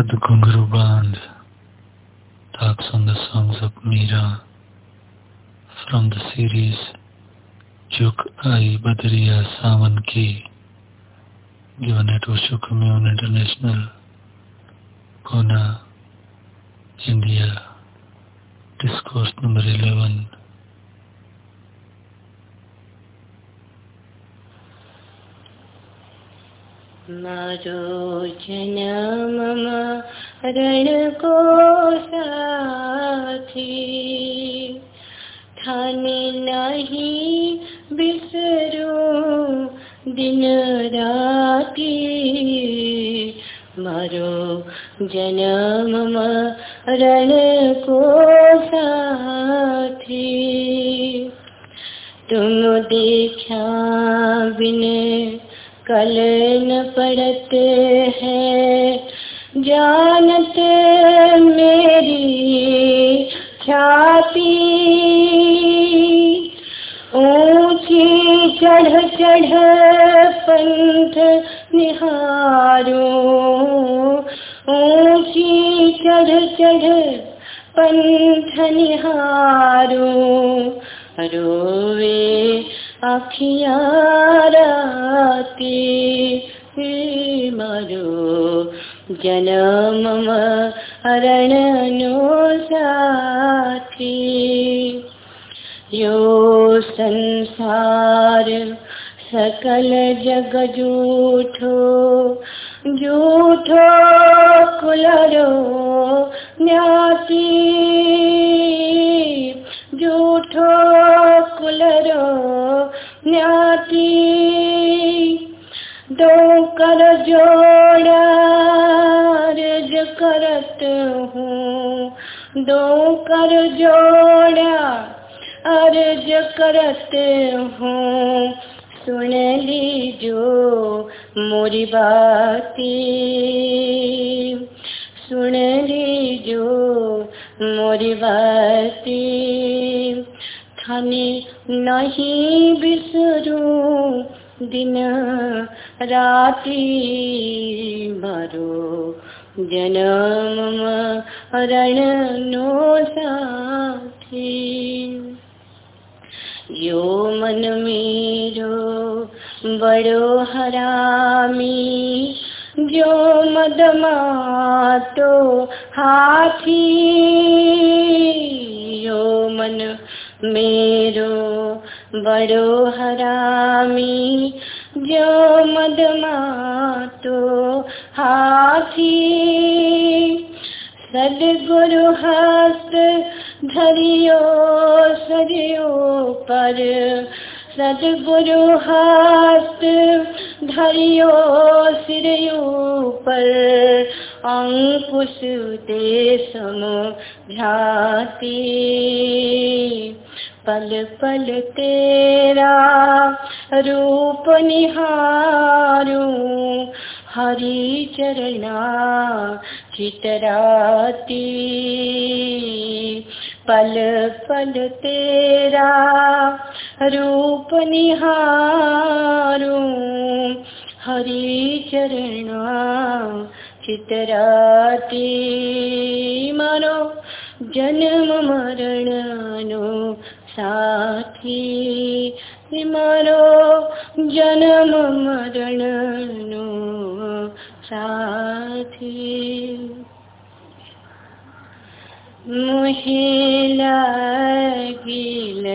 Pad Gungru Band, talks on the songs of Meera from the series Juk Ai Badriya Sawan Ki, given at Osho Commune International, Pune, India. Discourse number 11. मारो जन्म मरण को साथी ठाने नहीं बिसरो दिन राती। मारो जन्म मरण को साथी तुम देखा बिने कल न पड़ते हैं। जानते मेरी छाती ऊँची चढ़ चढ़ पंथ निहारो। ऊँची चढ़ चढ़ पंथ निहारो। रोवे अखिया राती मारो। जन्म मरण नो साथी। यो संसार सकल जग जूठो जूठो कुलरो ज्ञाति जूठो कुलरो ज्ञाति दो कर जोड़ा, रज करत हूँ। दो कर जोड़ा अर्ज़ करत हूँ। सुन लीजो मोरी बाती। सुन लीजो मोरी बाती थाने नहीं बिसरू दिन राती मारो जन्म मरण नो साथी। यो मन मेरो बड़ो हरामी। जो मदमा तो हाथी, यो मन मेरो बड़ो हरामी। जो मदमा तो हाथी, सदगुरु हस्त धरियो सरियो पर। सदगुरु हस्त धरियो सिरियो पर अंकुश दे समझाती पल पल तेरा रूप निहारूं, हरि चरणा चितराती। पल पल तेरा रूप निहारूं हरि चरणा चितराती मारो जन्म मरणनो साथी। मारो जन्म मरणनो साथी। मुहे लागिल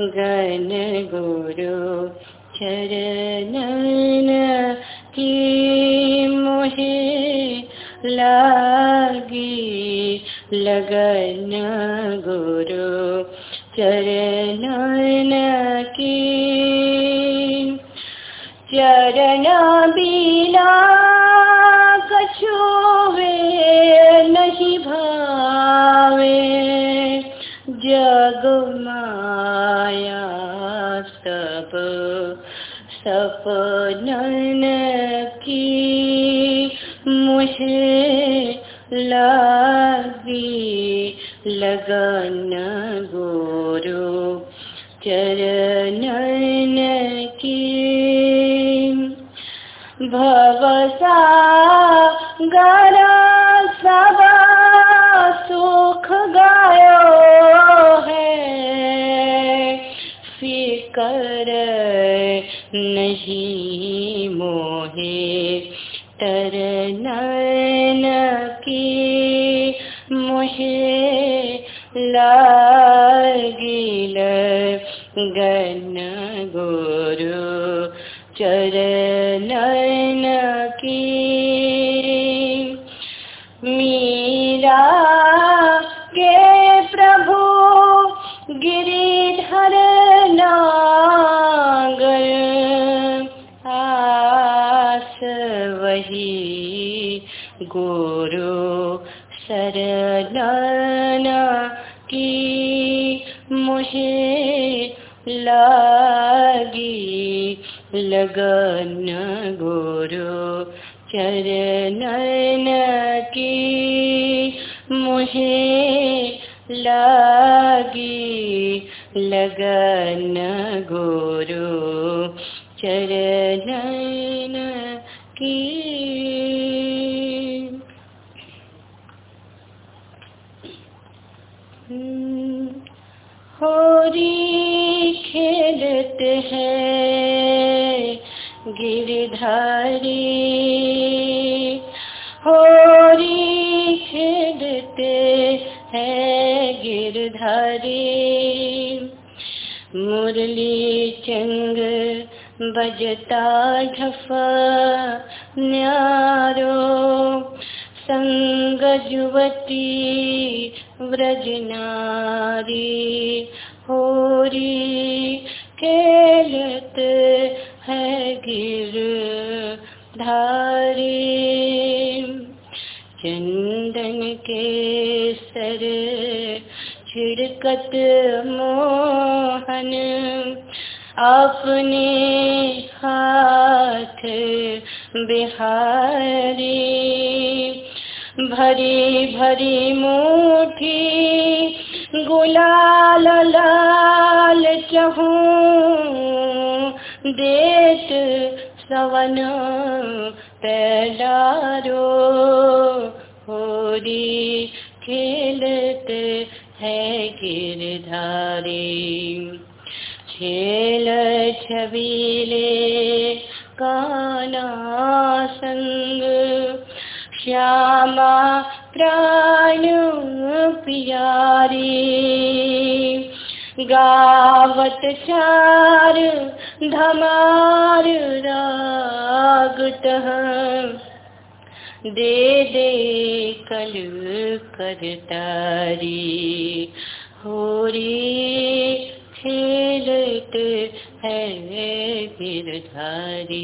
गन गुरु चरणन की मोहे लागी लगन गुरु चरणन की। चरण बिना कछु वे नहीं भावे। जग माया सब सपनन की मुझे लागी लगन गुरु चरणन की। भवसा गरा मोहे तरन की मुहे लागिल गन गुरु चरण मुझे लागी लगन गुरु चरण की। मुझे लागी लगन गुरु चरण की। हैं। गिरधारी, होरी खेलते हैं गिरधारी। मुरली चंग बजता झफा, न्यारो संग जुवती व्रजनारी होरी खेलत है गिर धारी चंदन के सर छिड़कत मोहन, अपने हाथ बिहारी। भरी भरी मुठी गुलाल लाल चहूँ देत सवन पैलारो होरी खेलत है गिरधारी। छेल छबीले काना संग श्यामा प्राण प्यारी। गावत चार धमार रागत दे दे कल करतारी होरी खेलत है गिरधारी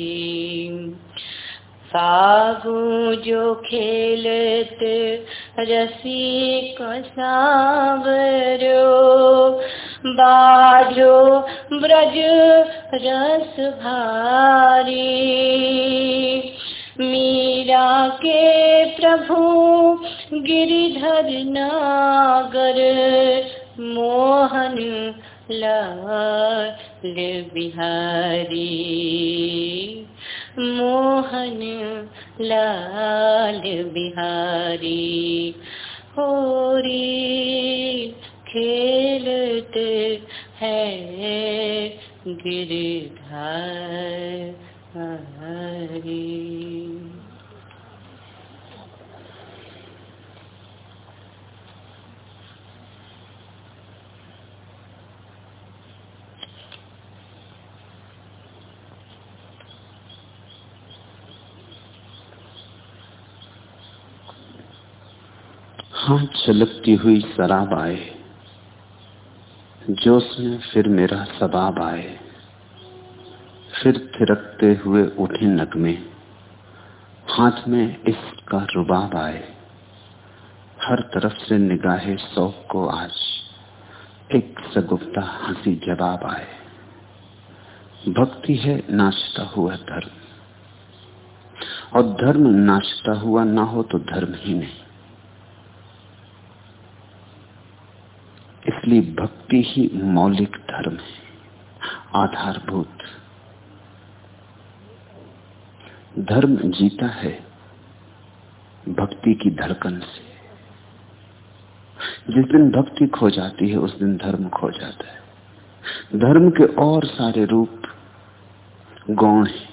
फागु जो खेलत रसी कसावरो बाजो ब्रज रस भारी। मीरा के प्रभु गिरिधर नागर, मोहन लाल बिहारी। मोहन लाल बिहारी, होरी। खेलत है गिरधारी हाँ छलकती हुई शराब आए। जोश में फिर मेरा सबाब आए। फिर थिरकते हुए उठे नगमे। हाथ में इसका रुबाब आए। हर तरफ़ से निगाहे शौक को आज एक सगुप्ता हँसी जवाब आए। भक्ति है, नाचता हुआ धर्म। और धर्म नाचता हुआ ना हो तो धर्म ही नहीं। इसलिए भक्ति ही मौलिक धर्म है, आधारभूत। धर्म जीता है भक्ति की धड़कन से। जिस दिन भक्ति खो जाती है, उस दिन धर्म खो जाता है। धर्म के और सारे रूप गौण है।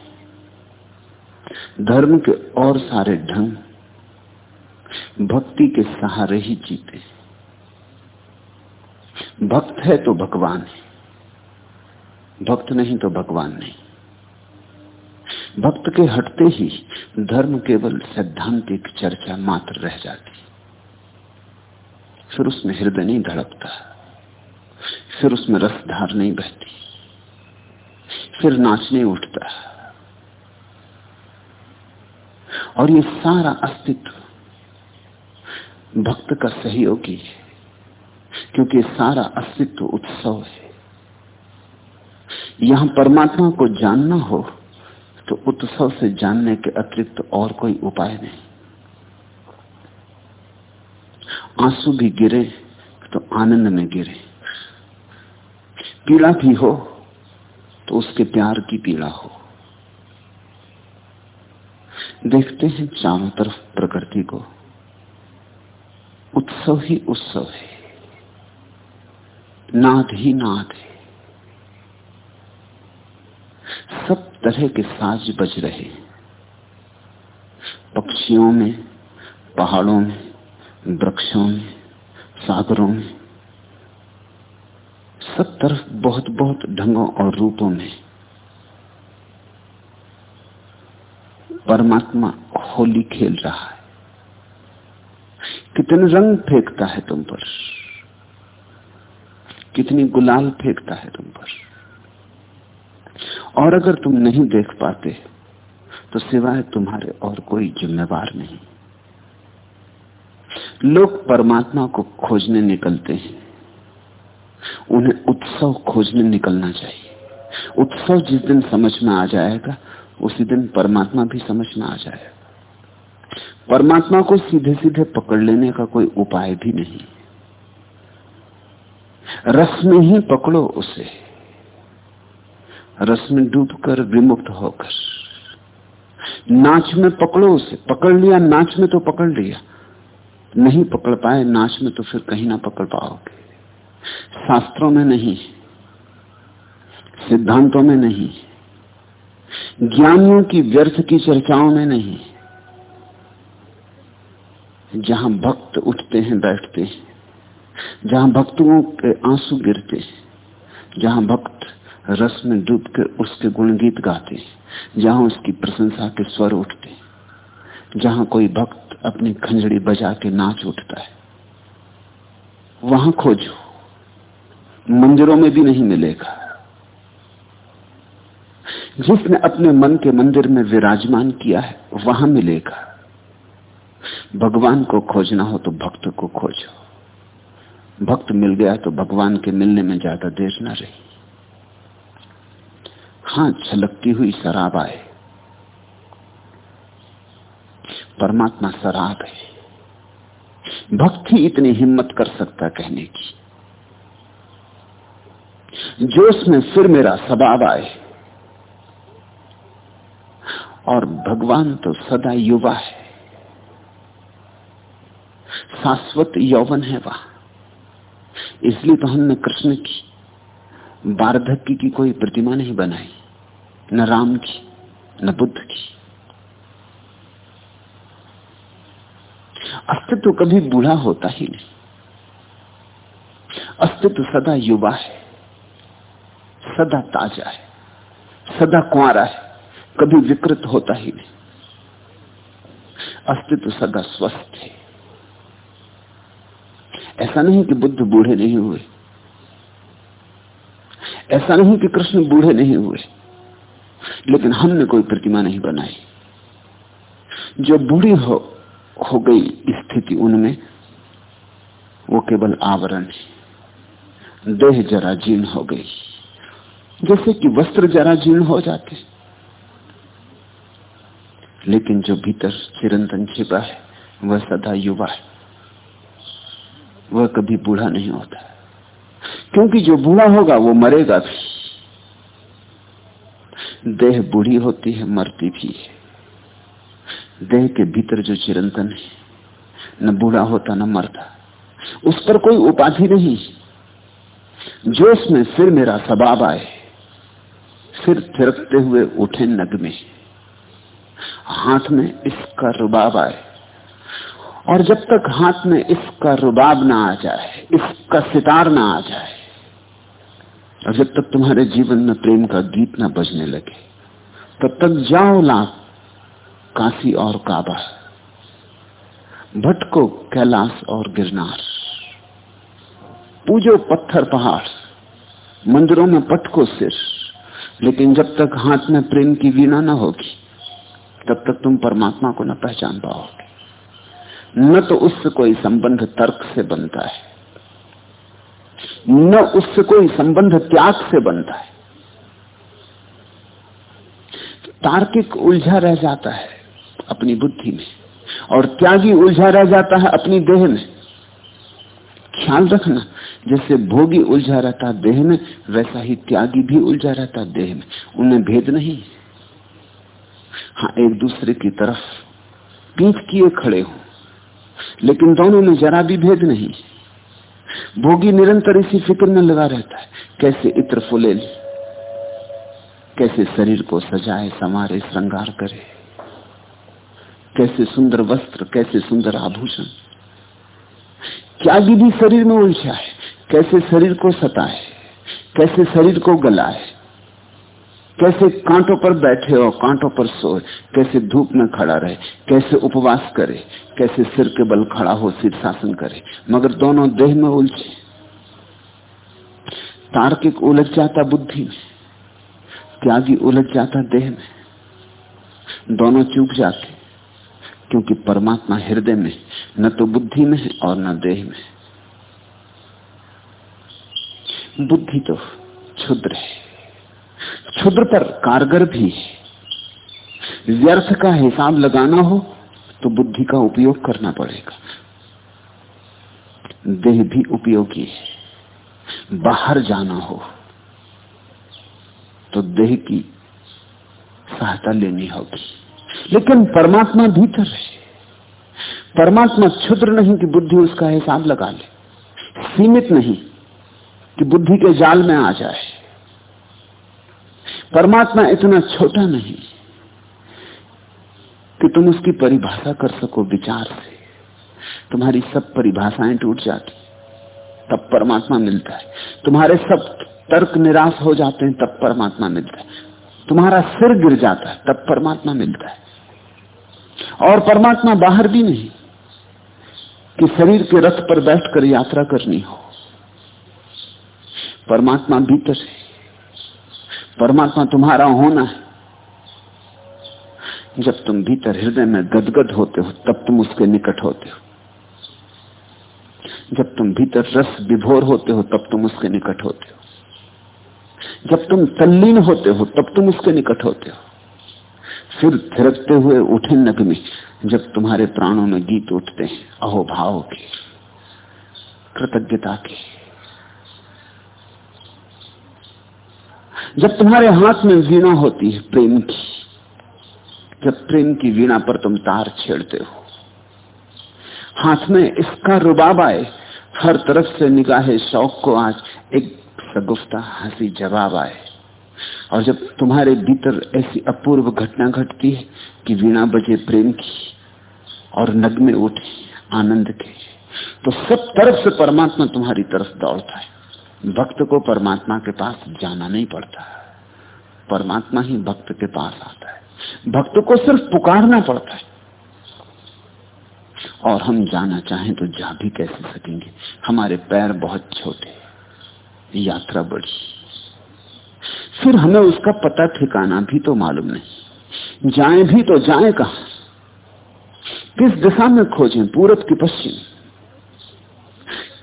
धर्म के और सारे ढंग भक्ति के सहारे ही जीते भक्त है तो भगवान है। भक्त नहीं तो भगवान नहीं। भक्त के हटते ही धर्म केवल सैद्धांतिक चर्चा मात्र रह जाती। फिर उसमें हृदय नहीं धड़कता। फिर उसमें रसधार नहीं बहती। फिर नाचने उठता। और ये सारा अस्तित्व भक्त का सहयोगी है। क्योंकि सारा अस्तित्व उत्सव है यहाँ परमात्मा को जानना हो तो उत्सव से जानने के अतिरिक्त और कोई उपाय नहीं। आँसू भी गिरे तो आनंद में गिरे। पीड़ा भी हो तो उसके प्यार की पीड़ा हो। देखते हैं चारों तरफ़ प्रकृति को। उत्सव ही उत्सव है। नाद ही नाद है। सब तरह के साज बज रहे पक्षियों में, पहाड़ों में, वृक्षों में, सागरों में, सब तरफ़ बहुत बहुत ढंगों और रूपों में। परमात्मा होली खेल रहा है। कितने रंग फेंकता है तुम पर। कितनी गुलाल फेंकता है तुम पर। और अगर तुम नहीं देख पाते तो सिवाय तुम्हारे और कोई जिम्मेवार नहीं। लोग परमात्मा को खोजने निकलते हैं। उन्हें उत्सव खोजने निकलना चाहिए। उत्सव जिस दिन समझ में आ जाएगा, उसी दिन परमात्मा भी समझ में आ जाएगा। परमात्मा को सीधे सीधे पकड़ लेने का कोई उपाय भी नहीं। रस में ही पकड़ो उसे। रस में डूबकर विमुक्त होकर। नाच में पकड़ो उसे। पकड़ लिया, नाच में तो पकड़ लिया। नहीं पकड़ पाए, नाच में तो फिर कहीं ना पकड़ पाओगे। शास्त्रों में नहीं, सिद्धांतों में नहीं, ज्ञानियों की व्यर्थ की चर्चाओं में नहीं। जहाँ भक्त उठते हैं, बैठते हैं। जहाँ भक्तों के आँसू गिरते जहाँ भक्त रस में डूब के उसके गुणगीत गाते जहाँ उसकी प्रशंसा के स्वर उठते जहाँ कोई भक्त अपनी खंजड़ी बजा के नाच उठता है। वहाँ खोजो, मंदिरों में भी नहीं मिलेगा। जिसने अपने मन के मंदिर में विराजमान किया है, वहाँ मिलेगा। भगवान को खोजना हो तो भक्त को खोजो। भक्त मिल गया तो भगवान के मिलने में ज़्यादा देर ना रही। हाँ, छलकती हुई शराब आए। परमात्मा शराब है। भक्त ही इतनी हिम्मत कर सकता कहने की। जोश में फिर मेरा सबाब आए। और भगवान तो सदा युवा है। शाश्वत यौवन है वह। इसलिए तो हमने कृष्ण की वार्धक्य की कोई प्रतिमा नहीं बनाई, न राम की, न बुद्ध की। अस्तित्व कभी बूढ़ा होता ही नहीं। अस्तित्व सदा युवा है, सदा ताज़ा है, सदा कुआरा है, कभी विकृत होता ही नहीं। अस्तित्व सदा स्वस्थ है। ऐसा नहीं कि बुद्ध बूढ़े नहीं हुए। ऐसा नहीं कि कृष्ण बूढ़े नहीं हुए। लेकिन हमने कोई प्रतिमा नहीं बनाई। जो बूढ़ी हो हो गई स्थिति उनमें, वो केवल आवरण है। देह जरा जीर्ण हो गई। जैसे कि वस्त्र जरा जीर्ण हो जाते। लेकिन जो भीतर चिरंतन छिपा है, वह सदा युवा है। वह कभी बूढ़ा नहीं होता। क्योंकि जो बूढ़ा होगा, वो मरेगा भी। देह बूढ़ी होती है, मरती भी है। देह के भीतर जो चिरंतन है, न बूढ़ा होता, न मरता, उस पर कोई उपाधि नहीं। जो उसमें फिर मेरा सबाब आए, फिर थिरकते हुए उठे नग में हाथ में इसका रुबाब आए और जब तक हाथ में इसका रुबाब ना आ जाए, इसका सितार ना आ जाए, और जब तक तुम्हारे जीवन में प्रेम का गीत ना बजने लगे, तब तक जाओ लाख, काशी और काबा, भटको कैलाश और गिरनार, पूजो पत्थर पहाड़, मंदिरों में पटको सिर, लेकिन जब तक हाथ में प्रेम की वीणा ना होगी, तब तक तुम परमात्मा को न पहचान पाओगे। न तो उससे कोई संबंध तर्क से बनता है, न उससे कोई संबंध त्याग से बनता है। तार्किक उलझा रह जाता है अपनी बुद्धि में, और त्यागी उलझा रह जाता है अपनी देह में। ख्याल रखना, जैसे भोगी उलझा रहता देह में, वैसा ही त्यागी भी उलझा रहता देह में। उनमें भेद नहीं। हाँ एक दूसरे की तरफ़ पीठ किए खड़े हो। लेकिन दोनों में जरा भी भेद नहीं। भोगी निरंतर इसी फ़िक्र में लगा रहता है, कैसे इत्र फुले कैसे शरीर को सजाए संवारे श्रृंगार करे, कैसे सुंदर वस्त्र, कैसे सुंदर आभूषण, क्या विधि शरीर में उलझा है कैसे शरीर को सताए, कैसे शरीर को गलाए कैसे कांटों पर बैठे और कांटों पर सोए, कैसे धूप में खड़ा रहे, कैसे उपवास करे, कैसे सिर के बल खड़ा हो शीर्षासन करे, मगर दोनों देह में उलझे। तार्किक उलझ जाता बुद्धि में, त्यागी उलझ जाता देह में। दोनों चूक जाते, क्योंकि परमात्मा हृदय में न तो बुद्धि में है और न देह में बुद्धि तो क्षुद्र है। क्षुद्र पर कारगर भी व्यर्थ का हिसाब लगाना हो तो बुद्धि का उपयोग करना पड़ेगा। देह भी उपयोगी है। बाहर जाना हो तो देह की सहायता लेनी होगी। लेकिन परमात्मा भीतर है। परमात्मा क्षुद्र नहीं कि बुद्धि उसका हिसाब लगा ले। सीमित नहीं कि बुद्धि के जाल में आ जाए। परमात्मा इतना छोटा नहीं कि तुम उसकी परिभाषा कर सको विचार से। तुम्हारी सब परिभाषाएँ टूट जाती, तब परमात्मा मिलता है। तुम्हारे सब तर्क निराश हो जाते हैं, तब परमात्मा मिलता है। तुम्हारा सिर गिर जाता है, तब परमात्मा मिलता है। और परमात्मा बाहर भी नहीं कि शरीर के रथ पर बैठकर यात्रा करनी हो। परमात्मा भीतर है। परमात्मा तुम्हारा होना है। जब तुम भीतर हृदय में गदगद होते हो, तब तुम उसके निकट होते हो। जब तुम भीतर रस विभोर होते हो, तब तुम उसके निकट होते हो। जब तुम तल्लीन होते हो, तब तुम उसके निकट होते हो। फिर थिरकते हुए उठे नगमी, जब तुम्हारे प्राणों में गीत उठते हैं अहोभाव के, कृतज्ञता के। जब तुम्हारे हाथ में वीणा होती है प्रेम की, जब प्रेम की वीणा पर तुम तार छेड़ते हो, हाथ में इसका रुबाब आए, हर तरफ़ से निगाहे शौक को आज एक सगुफ्ता हँसी जवाब आए। और जब तुम्हारे भीतर ऐसी अपूर्व घटना घटती है कि वीणा बजे प्रेम की और नगमे उठे आनंद के तो सब तरफ़ से परमात्मा तुम्हारी तरफ़ दौड़ता है। भक्त को परमात्मा के पास जाना नहीं पड़ता। परमात्मा ही भक्त के पास आता है। भक्त को सिर्फ़ पुकारना पड़ता है। और हम जाना चाहें तो जा भी कैसे सकेंगे? हमारे पैर बहुत छोटे, यात्रा बड़ी। फिर हमें उसका पता ठिकाना भी तो मालूम नहीं। जाए भी तो जाए कहा? किस दिशा में खोजें पूरब की पश्चिम?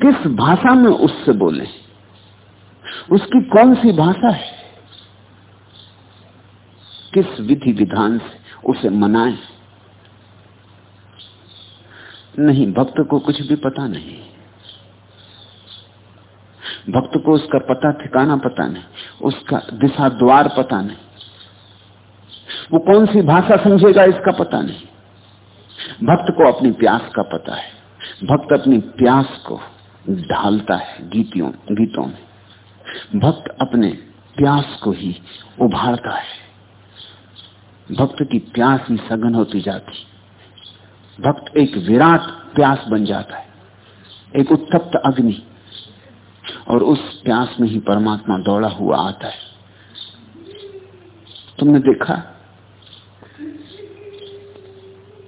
किस भाषा में उससे बोले? उसकी कौन सी भाषा है? किस विधि विधान से उसे मनाए? नहीं, भक्त को कुछ भी पता नहीं। भक्त को उसका पता, ठिकाना पता नहीं। उसका दिशा द्वार पता नहीं। वो कौन सी भाषा समझेगा इसका पता नहीं। भक्त को अपनी प्यास का पता है। भक्त अपनी प्यास को ढालता है गीतियों, गीतों में। भक्त अपने प्यास को ही उभारता है। भक्त की प्यास ही सघन होती जाती। भक्त एक विराट प्यास बन जाता है, एक उत्तप्त अग्नि, और उस प्यास में ही परमात्मा दौड़ा हुआ आता है। तुमने देखा?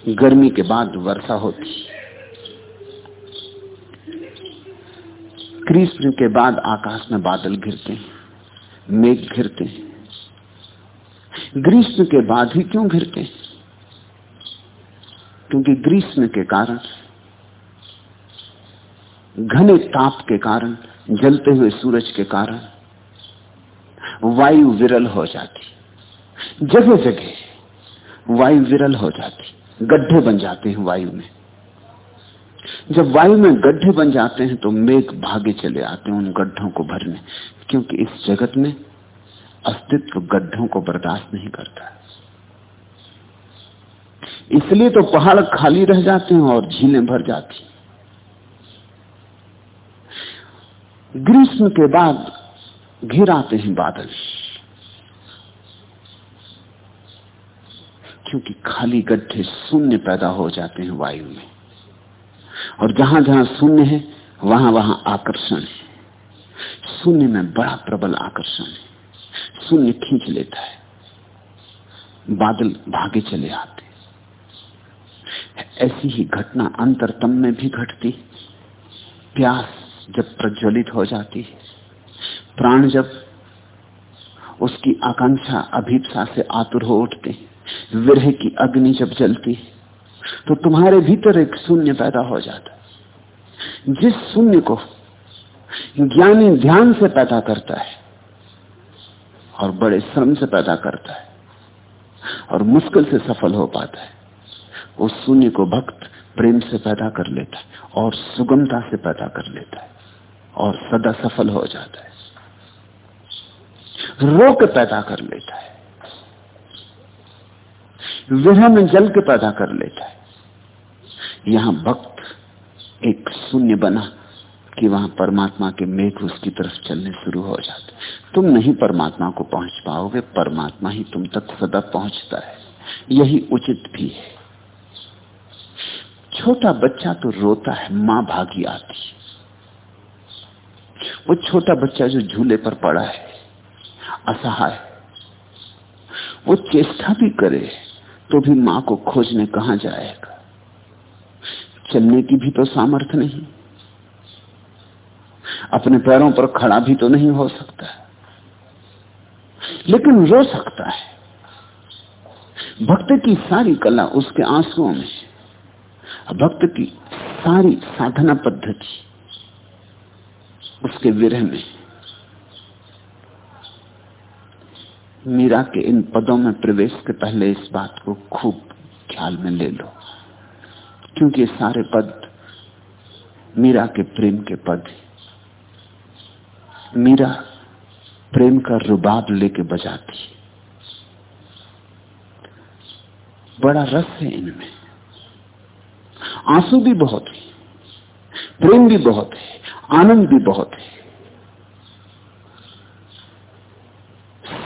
गर्मी के बाद वर्षा होती। कृष्ण के बाद आकाश में बादल घिरते हैं, मेघ घिरते हैं। ग्रीष्म के बाद ही क्यों घिरते हैं? क्योंकि ग्रीष्म के कारण, घने ताप के कारण, जलते हुए सूरज के कारण, वायु विरल हो जाती। जगह जगह वायु विरल हो जाती। गड्ढे बन जाते हैं वायु में। जब वायु में गड्ढे बन जाते हैं तो मेघ भागे चले आते हैं उन गड्ढों को भरने, क्योंकि इस जगत में अस्तित्व गड्ढों को बर्दाश्त नहीं करता इसलिए तो पहाड़ खाली रह जाते हैं और झीलें भर जाती ग्रीष्म के बाद घिर आते हैं बादल, क्योंकि खाली गड्ढे शून्य पैदा हो जाते हैं वायु में। और जहाँ जहाँ शून्य है, वहाँ वहाँ आकर्षण है। शून्य में बड़ा प्रबल आकर्षण है। शून्य खींच लेता है। बादल भागे चले आते ऐसी ही घटना अंतरतम में भी घटती प्यास जब प्रज्वलित हो जाती है, प्राण जब उसकी आकांक्षा अभीपसा से आतुर हो उठते विरह की अग्नि जब जलती है तो तुम्हारे भीतर एक शून्य पैदा हो जाता जिस शून्य को ज्ञानी ध्यान से पैदा करता है और बड़े श्रम से पैदा करता है और मुश्किल से सफल हो पाता है उस शून्य को भक्त प्रेम से पैदा कर लेता है और सुगमता से पैदा कर लेता है और सदा सफल हो जाता है। रोक पैदा कर लेता है। विरह में जल के पैदा कर लेता है। यहाँ भक्त एक शून्य बना कि वहाँ परमात्मा के मेघ उसकी तरफ़ चलने शुरू हो जाते तुम नहीं परमात्मा को पहुँच पाओगे, परमात्मा ही तुम तक सदा पहुँचता है। यही उचित भी है। छोटा बच्चा तो रोता है, माँ भागी आती वो छोटा बच्चा जो झूले पर पड़ा है, असहाय वो चेष्टा भी करे तो भी माँ को खोजने कहा जाएगा? चलने की भी तो सामर्थ्य नहीं। अपने पैरों पर खड़ा भी तो नहीं हो सकता लेकिन रो सकता है। भक्त की सारी कला उसके आंसुओं में भक्त की सारी साधना पद्धति उसके विरह में मीरा के इन पदों में प्रवेश के पहले इस बात को खूब ख्याल में ले लो। क्योंकि ये सारे पद मीरा के प्रेम के पद मीरा प्रेम का रुबाब लेके बजाती बड़ा रस है इनमें। आँसू भी बहुत है। प्रेम भी बहुत है। आनंद भी बहुत है।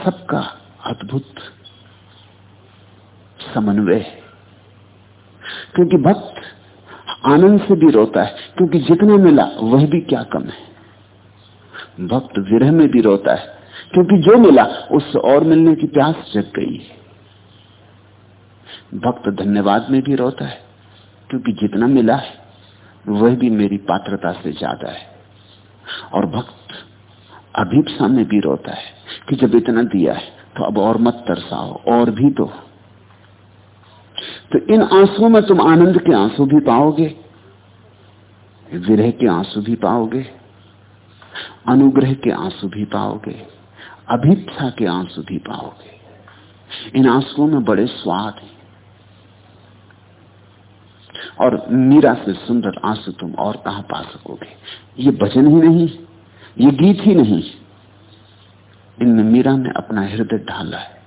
सबका अद्भुत समन्वय है। क्योंकि भक्त आनंद से भी रोता है, क्योंकि जितना मिला वह भी क्या कम है। भक्त विरह में भी रोता है, क्योंकि जो मिला उससे और मिलने की प्यास जग गई है। भक्त धन्यवाद में भी रोता है, क्योंकि जितना मिला है, वह भी मेरी पात्रता से ज़्यादा है। और भक्त अभीपसा में भी रोता है कि जब इतना दिया है तो अब और मत तरसाओ, और भी तो तो इन आंसुओं में तुम आनंद के आँसू भी पाओगे, विरह के आँसू भी पाओगे, अनुग्रह के आँसू भी पाओगे, अभिप्सा के आँसू भी पाओगे। इन आंसुओं में बड़े स्वाद हैं। और मीरा से सुंदर आँसू तुम और कहा पा सकोगे? ये भजन ही नहीं, ये गीत ही नहीं। इनमें मीरा ने अपना हृदय ढाला है।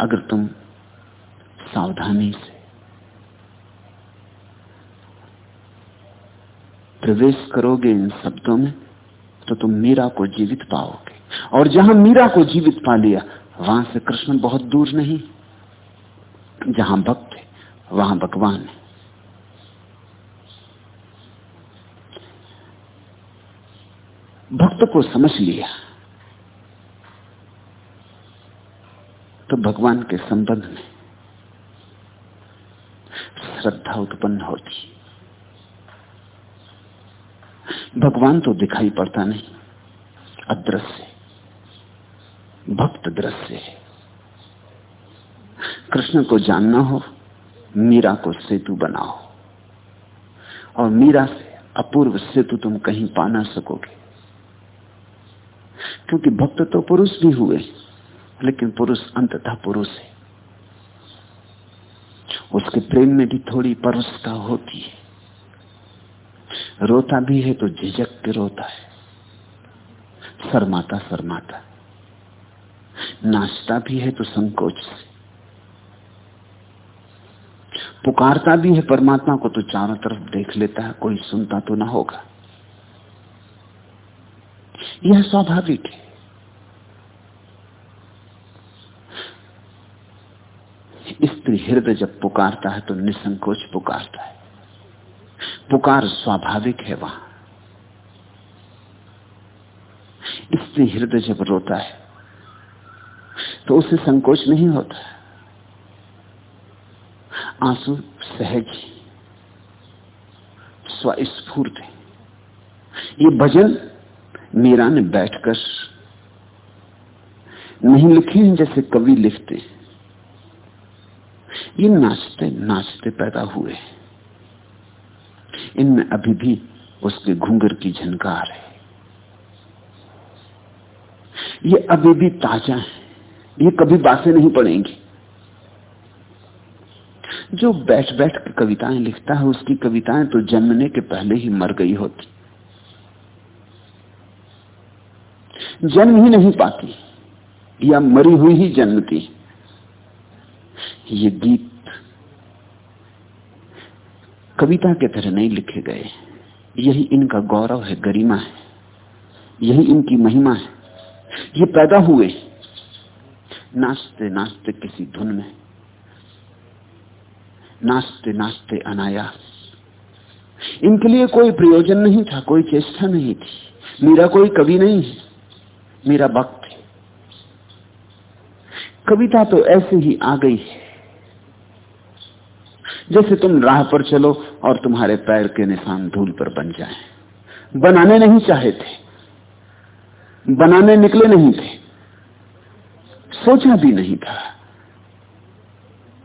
अगर तुम सावधानी से। प्रवेश करोगे इन शब्दों में तो तुम मीरा को जीवित पाओगे। और जहाँ मीरा को जीवित पा लिया, वहाँ से कृष्ण बहुत दूर नहीं। जहाँ भक्त है, वहाँ भगवान है। भक्त को समझ लिया तो भगवान के संबंध में श्रद्धा उत्पन्न होती। भगवान तो दिखाई पड़ता नहीं। अदृश्य। भक्त दृश्य है। कृष्ण को जानना हो, मीरा को सेतु बनाओ। और मीरा से अपूर्व सेतु तुम कहीं पा ना सकोगे। क्योंकि भक्त तो पुरुष भी हुए, लेकिन पुरुष अंततः पुरुष है। उसके प्रेम में भी थोड़ी परुषता होती है। रोता भी है तो झिझक के रोता है। शर्माता शर्माता। नाचता भी है तो संकोच से। पुकारता भी है परमात्मा को तो चारों तरफ़ देख लेता है, कोई सुनता तो ना होगा। यह स्वाभाविक है स्त्री हृदय जब पुकारता है तो निसंकोच पुकारता है। पुकार स्वाभाविक है वहाँ। स्त्री हृदय जब रोता है तो उसे संकोच नहीं होता आँसू सहज स्वस्फूर्त है। ये भजन मीरा ने बैठकर नहीं लिखे हैं जैसे कवि लिखते ये नाचते नाचते पैदा हुए। इनमें अभी भी उसके घूंगर की झनकार है। ये अभी भी ताज़ा है। ये कभी बातें नहीं पड़ेंगी जो बैठ बैठ के कविताएँ लिखता है, उसकी कविताएँ तो जन्मने के पहले ही मर गई होती। जन्म ही नहीं पाती, या मरी हुई ही जन्मती। ये गीत कविता के तरह नहीं लिखे गए। यही इनका गौरव है, गरिमा है। यही इनकी महिमा है। ये पैदा हुए नाचते नाचते किसी धुन में, नाचते नाचते अनायास। इनके लिए कोई प्रयोजन नहीं था, कोई चेष्टा नहीं थी। मेरा कोई कवि नहीं है, मेरा भक्त कविता तो ऐसे ही आ गई है। जैसे तुम राह पर चलो और तुम्हारे पैर के निशान धूल पर बन जाएँ। बनाने नहीं चाहे थे। बनाने निकले नहीं थे। सोचा भी नहीं था।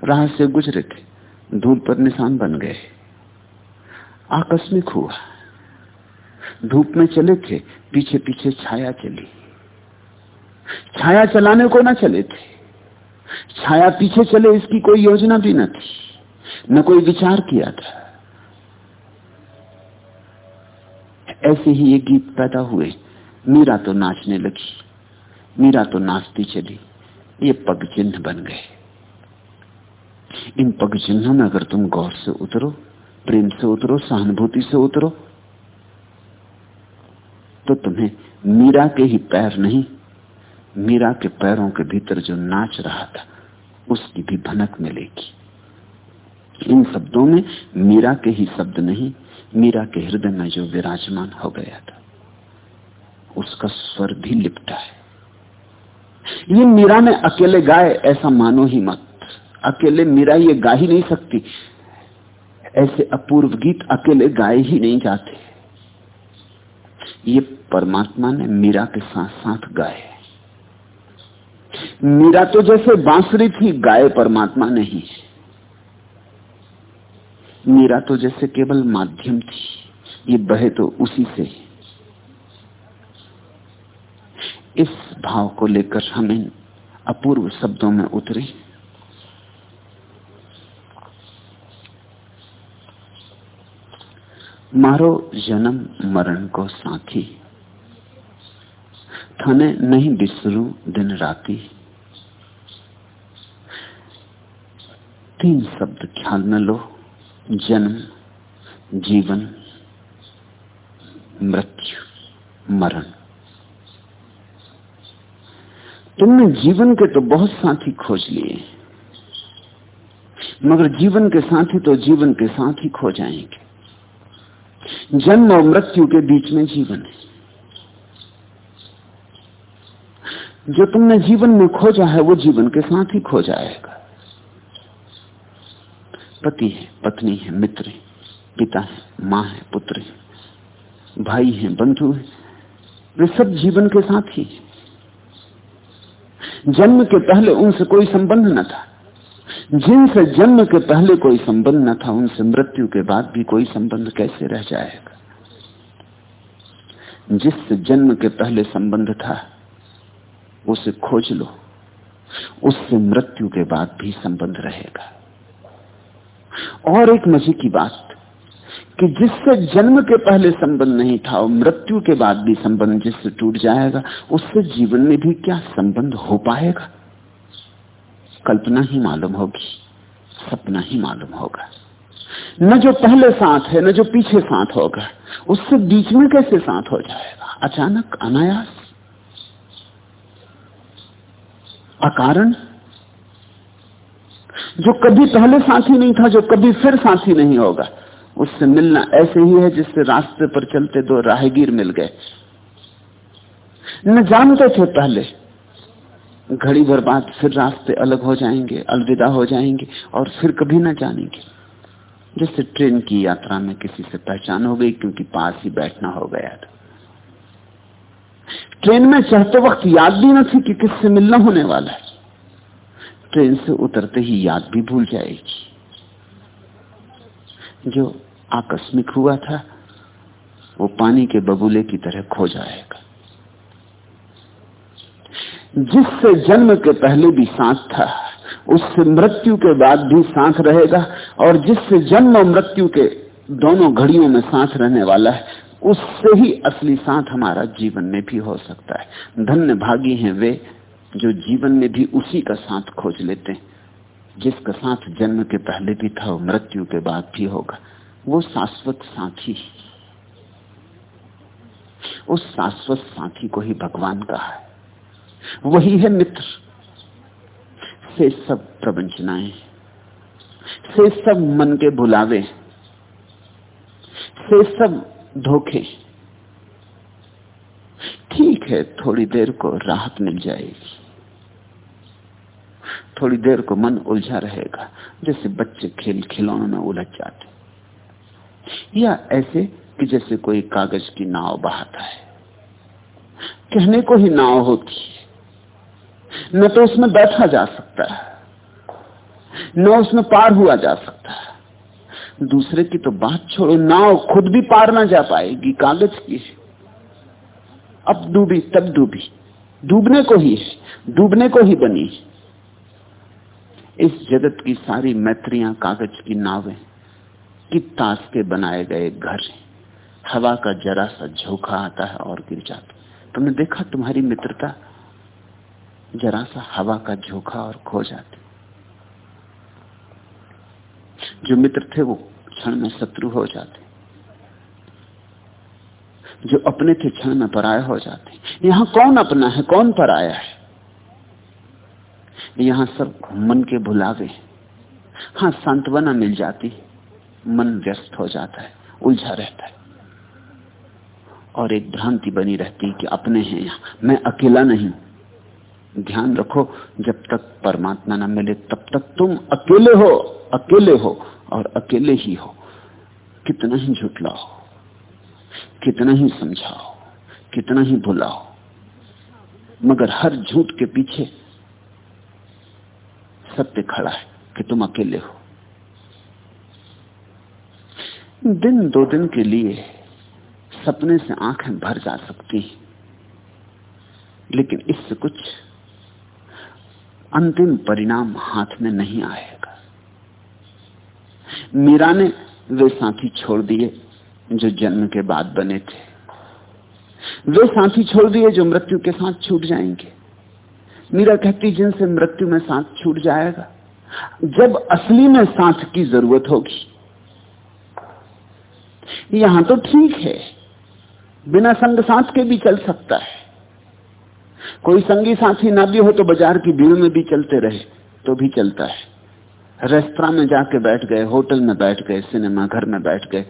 राह से गुजरे थे। धूल पर निशान बन गए। आकस्मिक हुआ। धूप में चले थे। पीछे पीछे छाया चली। छाया चलाने को ना चले थे। छाया पीछे चले इसकी कोई योजना भी न थी। न कोई विचार किया था। ऐसे ही ये गीत पैदा हुए। मीरा तो नाचने लगी। मीरा तो नाचती चली। ये पग चिन्ह बन गए। इन पग चिन्हों में अगर तुम गौर से उतरो, प्रेम से उतरो, सहानुभूति से उतरो तो तुम्हें मीरा के ही पैर नहीं, मीरा के पैरों के भीतर जो नाच रहा था, उसकी भी भनक मिलेगी। इन शब्दों में मीरा के ही शब्द नहीं, मीरा के हृदय में जो विराजमान हो गया था, उसका स्वर भी लिपटा है। ये मीरा ने अकेले गाए ऐसा मानो ही मत। अकेले मीरा ये गा ही नहीं सकती। ऐसे अपूर्व गीत अकेले गाए ही नहीं जाते। ये परमात्मा ने मीरा के साथ साथ गाए। मीरा तो जैसे बांसुरी थी, गाए परमात्मा नहीं। मीरा तो जैसे केवल माध्यम थी, ये बहे तो उसी से। इस भाव को लेकर हम इन अपूर्व शब्दों में उतरे। मारो जन्म मरण को साथी। थाने नहीं बिसरू दिन राती। तीन शब्द ख्याल में लो। जन्म, जीवन, मृत्यु, मरण। तुमने जीवन के तो बहुत साथी खोज लिए। मगर जीवन के साथी तो जीवन के साथ ही खो जाएँगे। जन्म और मृत्यु के बीच में जीवन है। जो तुमने जीवन में खोजा है, वो जीवन के साथ ही खो जाएगा। पति है, पत्नी है, मित्र है, पिता है, माँ है, पुत्र है, भाई है, बंधु है, वे सब जीवन के साथ ही जन्म के पहले उनसे कोई संबंध न था। जिनसे जन्म के पहले कोई संबंध न था, उनसे मृत्यु के बाद भी कोई संबंध कैसे रह जाएगा? जिससे जन्म के पहले संबंध था, उसे खोज लो। उससे मृत्यु के बाद भी संबंध रहेगा। और एक मज़े की बात, कि जिससे जन्म के पहले संबंध नहीं था और मृत्यु के बाद भी संबंध जिससे टूट जाएगा, उससे जीवन में भी क्या संबंध हो पाएगा? कल्पना ही मालूम होगी, सपना ही मालूम होगा। न जो पहले साथ है, न जो पीछे साथ होगा, उससे बीच में कैसे साथ हो जाएगा? अचानक, अनायास। अकारण जो कभी पहले साथी नहीं था, जो कभी फिर साथी नहीं होगा, उससे मिलना ऐसे ही है जिससे रास्ते पर चलते दो राहगीर मिल गए। न जानते थे पहले, घड़ी भर बाद फिर रास्ते अलग हो जाएँगे, अलविदा हो जाएँगे, और फिर कभी ना जानेंगे। जैसे ट्रेन की यात्रा में किसी से पहचान हो गई, क्योंकि पास ही बैठना हो गया था। ट्रेन में चढ़ते वक्त याद भी न थी कि किससे मिलना होने वाला है। ट्रेन से उतरते ही याद भी भूल जाएगी। जो आकस्मिक हुआ था, वो पानी के बबूले की तरह खो जाएगा। जिससे जन्म के पहले भी सांस था, उससे मृत्यु के बाद भी सांस रहेगा, और जिससे जन्म और मृत्यु के दोनों घड़ियों में सांस रहने वाला है, उससे ही असली सांस हमारा जीवन में भी हो सकता है। धन्य भागी हैं वे जो जीवन में भी उसी का साथ खोज लेते हैं। जिसका साथ जन्म के पहले भी था और मृत्यु के बाद भी होगा, वो शाश्वत साथी। उस शाश्वत साथी को ही भगवान कहा है। वही है मित्र। से सब प्रवंचनाएँ, से सब मन के भुलावे से सब धोखे। ठीक है, थोड़ी देर को राहत मिल जाएगी। थोड़ी देर को मन उलझा रहेगा, जैसे बच्चे खेल खिलौनों में उलझ जाते या ऐसे कि जैसे कोई कागज़ की नाव बहाता है। कहने को ही नाव होती है। न तो उसमें बैठा जा सकता है, न उसमें पार हुआ जा सकता है। दूसरे की तो बात छोड़ो, नाव खुद भी पार ना जा पाएगी, कागज़ की अब डूबी, तब डूबी। डूबने को ही डूबने को ही बनी इस जगत की सारी मैत्रियाँ कागज़ की नावें कि ताश के बनाए गए घर हवा का जरा सा झोंका आता है और गिर जाता तुमने देखा तुम्हारी मित्रता? जरा सा हवा का झोंका और खो जाती। जो मित्र थे वो क्षण में शत्रु हो जाते। जो अपने थे क्षण में पराया हो जाते। यहाँ कौन अपना है? कौन पराया है? यहाँ सब मन के भुलावे हाँ। सांत्वना मिल जाती, मन व्यस्त हो जाता है, उलझा रहता है। और एक भ्रांति बनी रहती कि अपने हैं यहाँ, मैं अकेला नहीं। ध्यान रखो, जब तक परमात्मा न मिले, तब तक तुम अकेले हो अकेले हो और अकेले ही हो। कितना ही झुटलाओ, कितना ही समझाओ, कितना ही भुलाओ मगर हर झूठ के पीछे सत्य खड़ा है कि तुम अकेले हो। दिन दो दिन के लिए सपने से आँखें भर जा सकती हैं, लेकिन इससे कुछ अंतिम परिणाम हाथ में नहीं आएगा। मीरा ने वे साथी छोड़ दिए जो जन्म के बाद बने थे। वे साथी छोड़ दिए जो मृत्यु के साथ छूट जाएँगे। मीरा कहती, जिनसे मृत्यु में सांस छूट जाएगा, जब असली में सांस की ज़रूरत होगी। यहाँ तो ठीक है, बिना संग साथ के भी चल सकता है। कोई संगी साथी ना भी हो तो बाज़ार की भीड़ में भी चलते रहे तो भी चलता है। रेस्तरा में जाके बैठ गए, होटल में बैठ गए, सिनेमा घर में बैठ गए,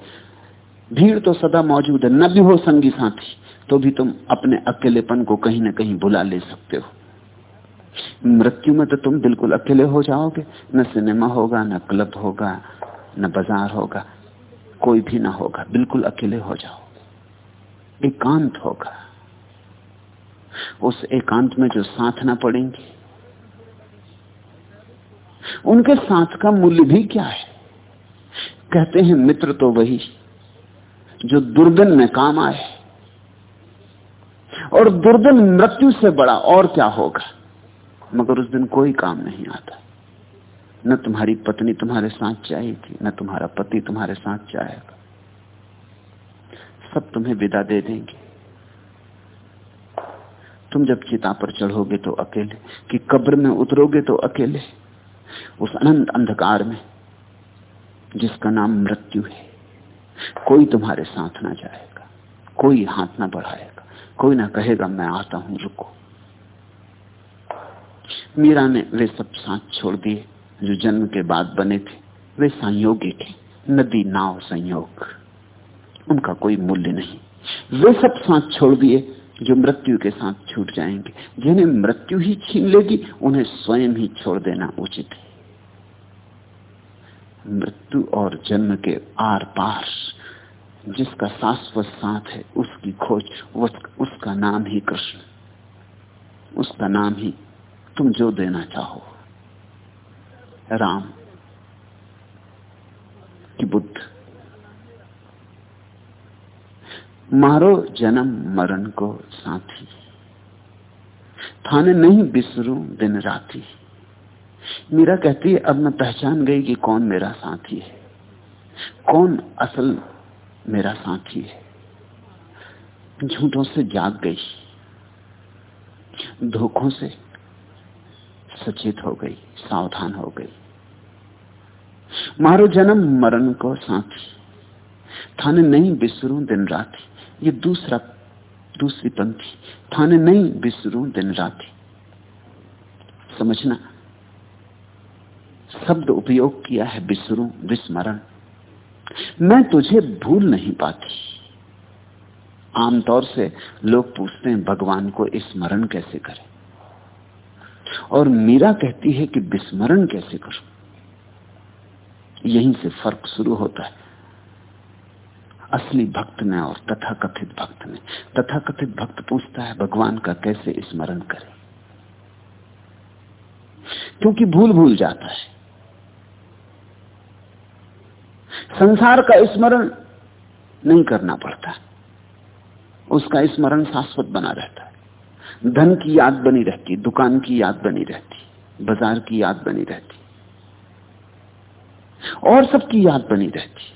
भीड़ तो सदा मौजूद है। न भी हो संगी साथी तो भी तुम अपने अकेलेपन को कहीं ना कहीं बुला ले सकते हो। मृत्यु में तो तुम बिल्कुल अकेले हो जाओगे। न सिनेमा होगा, न क्लब होगा, न बाज़ार होगा, कोई भी ना होगा। बिल्कुल अकेले हो जाओ। एकांत होगा। उस एकांत में जो साथ ना पड़ेंगे। उनके साथ का मूल्य भी क्या है? कहते हैं, मित्र तो वही, जो दुर्गन में काम आए। और दुर्गन मृत्यु से बड़ा और क्या होगा? मगर उस दिन कोई काम नहीं आता। न तुम्हारी पत्नी तुम्हारे साथ जाएगी, न तुम्हारा पति तुम्हारे साथ जाएगा। सब तुम्हें विदा दे देंगे। तुम जब चिता पर चढ़ोगे तो अकेले, कि कब्र में उतरोगे तो अकेले, उस अनंत अंधकार में, जिसका नाम मृत्यु है, कोई तुम्हारे साथ ना जाएगा, कोई हाथ ना बढ़ाएगा, कोई ना कहेगा, मैं आता हूँ, रुको। मीरा ने वे सब साथ छोड़ दिए। जो जन्म के बाद बने थे वे संयोगी थे। नदी नाव संयोग। उनका कोई मूल्य नहीं। वे सब साथ छोड़ दिए जो मृत्यु के साथ छूट जाएँगे। जिन्हें मृत्यु ही छीन लेगी उन्हें स्वयं ही छोड़ देना उचित है। मृत्यु और जन्म के आर पार जिसका शाश्वत साथ है उसकी खोज उस, उसका नाम ही कृष्ण। उसका नाम ही तुम जो देना चाहो। राम कि बुद्ध। मारो जन्म मरण को साथी। थाने नहीं बिसरू दिन राती। मीरा कहती है, अब मैं पहचान गई कि कौन मेरा साथी है। कौन असल मेरा साथी है। झूठों से जाग गई। धोखों से सचेत हो गई, सावधान हो गई। मारो जन्म मरण को साथी थाने नहीं बिसरू दिन राती। ये दूसरा, दूसरी पंक्ति। थाने नहीं बिसरू दिन राती। समझना? शब्द उपयोग किया है बिसरू विस्मरण मैं तुझे भूल नहीं पाती। आमतौर से लोग पूछते हैं, भगवान को स्मरण कैसे करें? और मीरा कहती है कि विस्मरण कैसे करूँ? यहीं से फ़र्क शुरू होता है। असली भक्त में और तथाकथित भक्त में। तथाकथित भक्त पूछता है, भगवान का कैसे स्मरण करें? क्योंकि भूल भूल जाता है। संसार का स्मरण नहीं करना पड़ता। उसका स्मरण शाश्वत बना रहता है। धन की याद बनी रहती, दुकान की याद बनी रहती, बाज़ार की याद बनी रहती, और सबकी याद बनी रहती।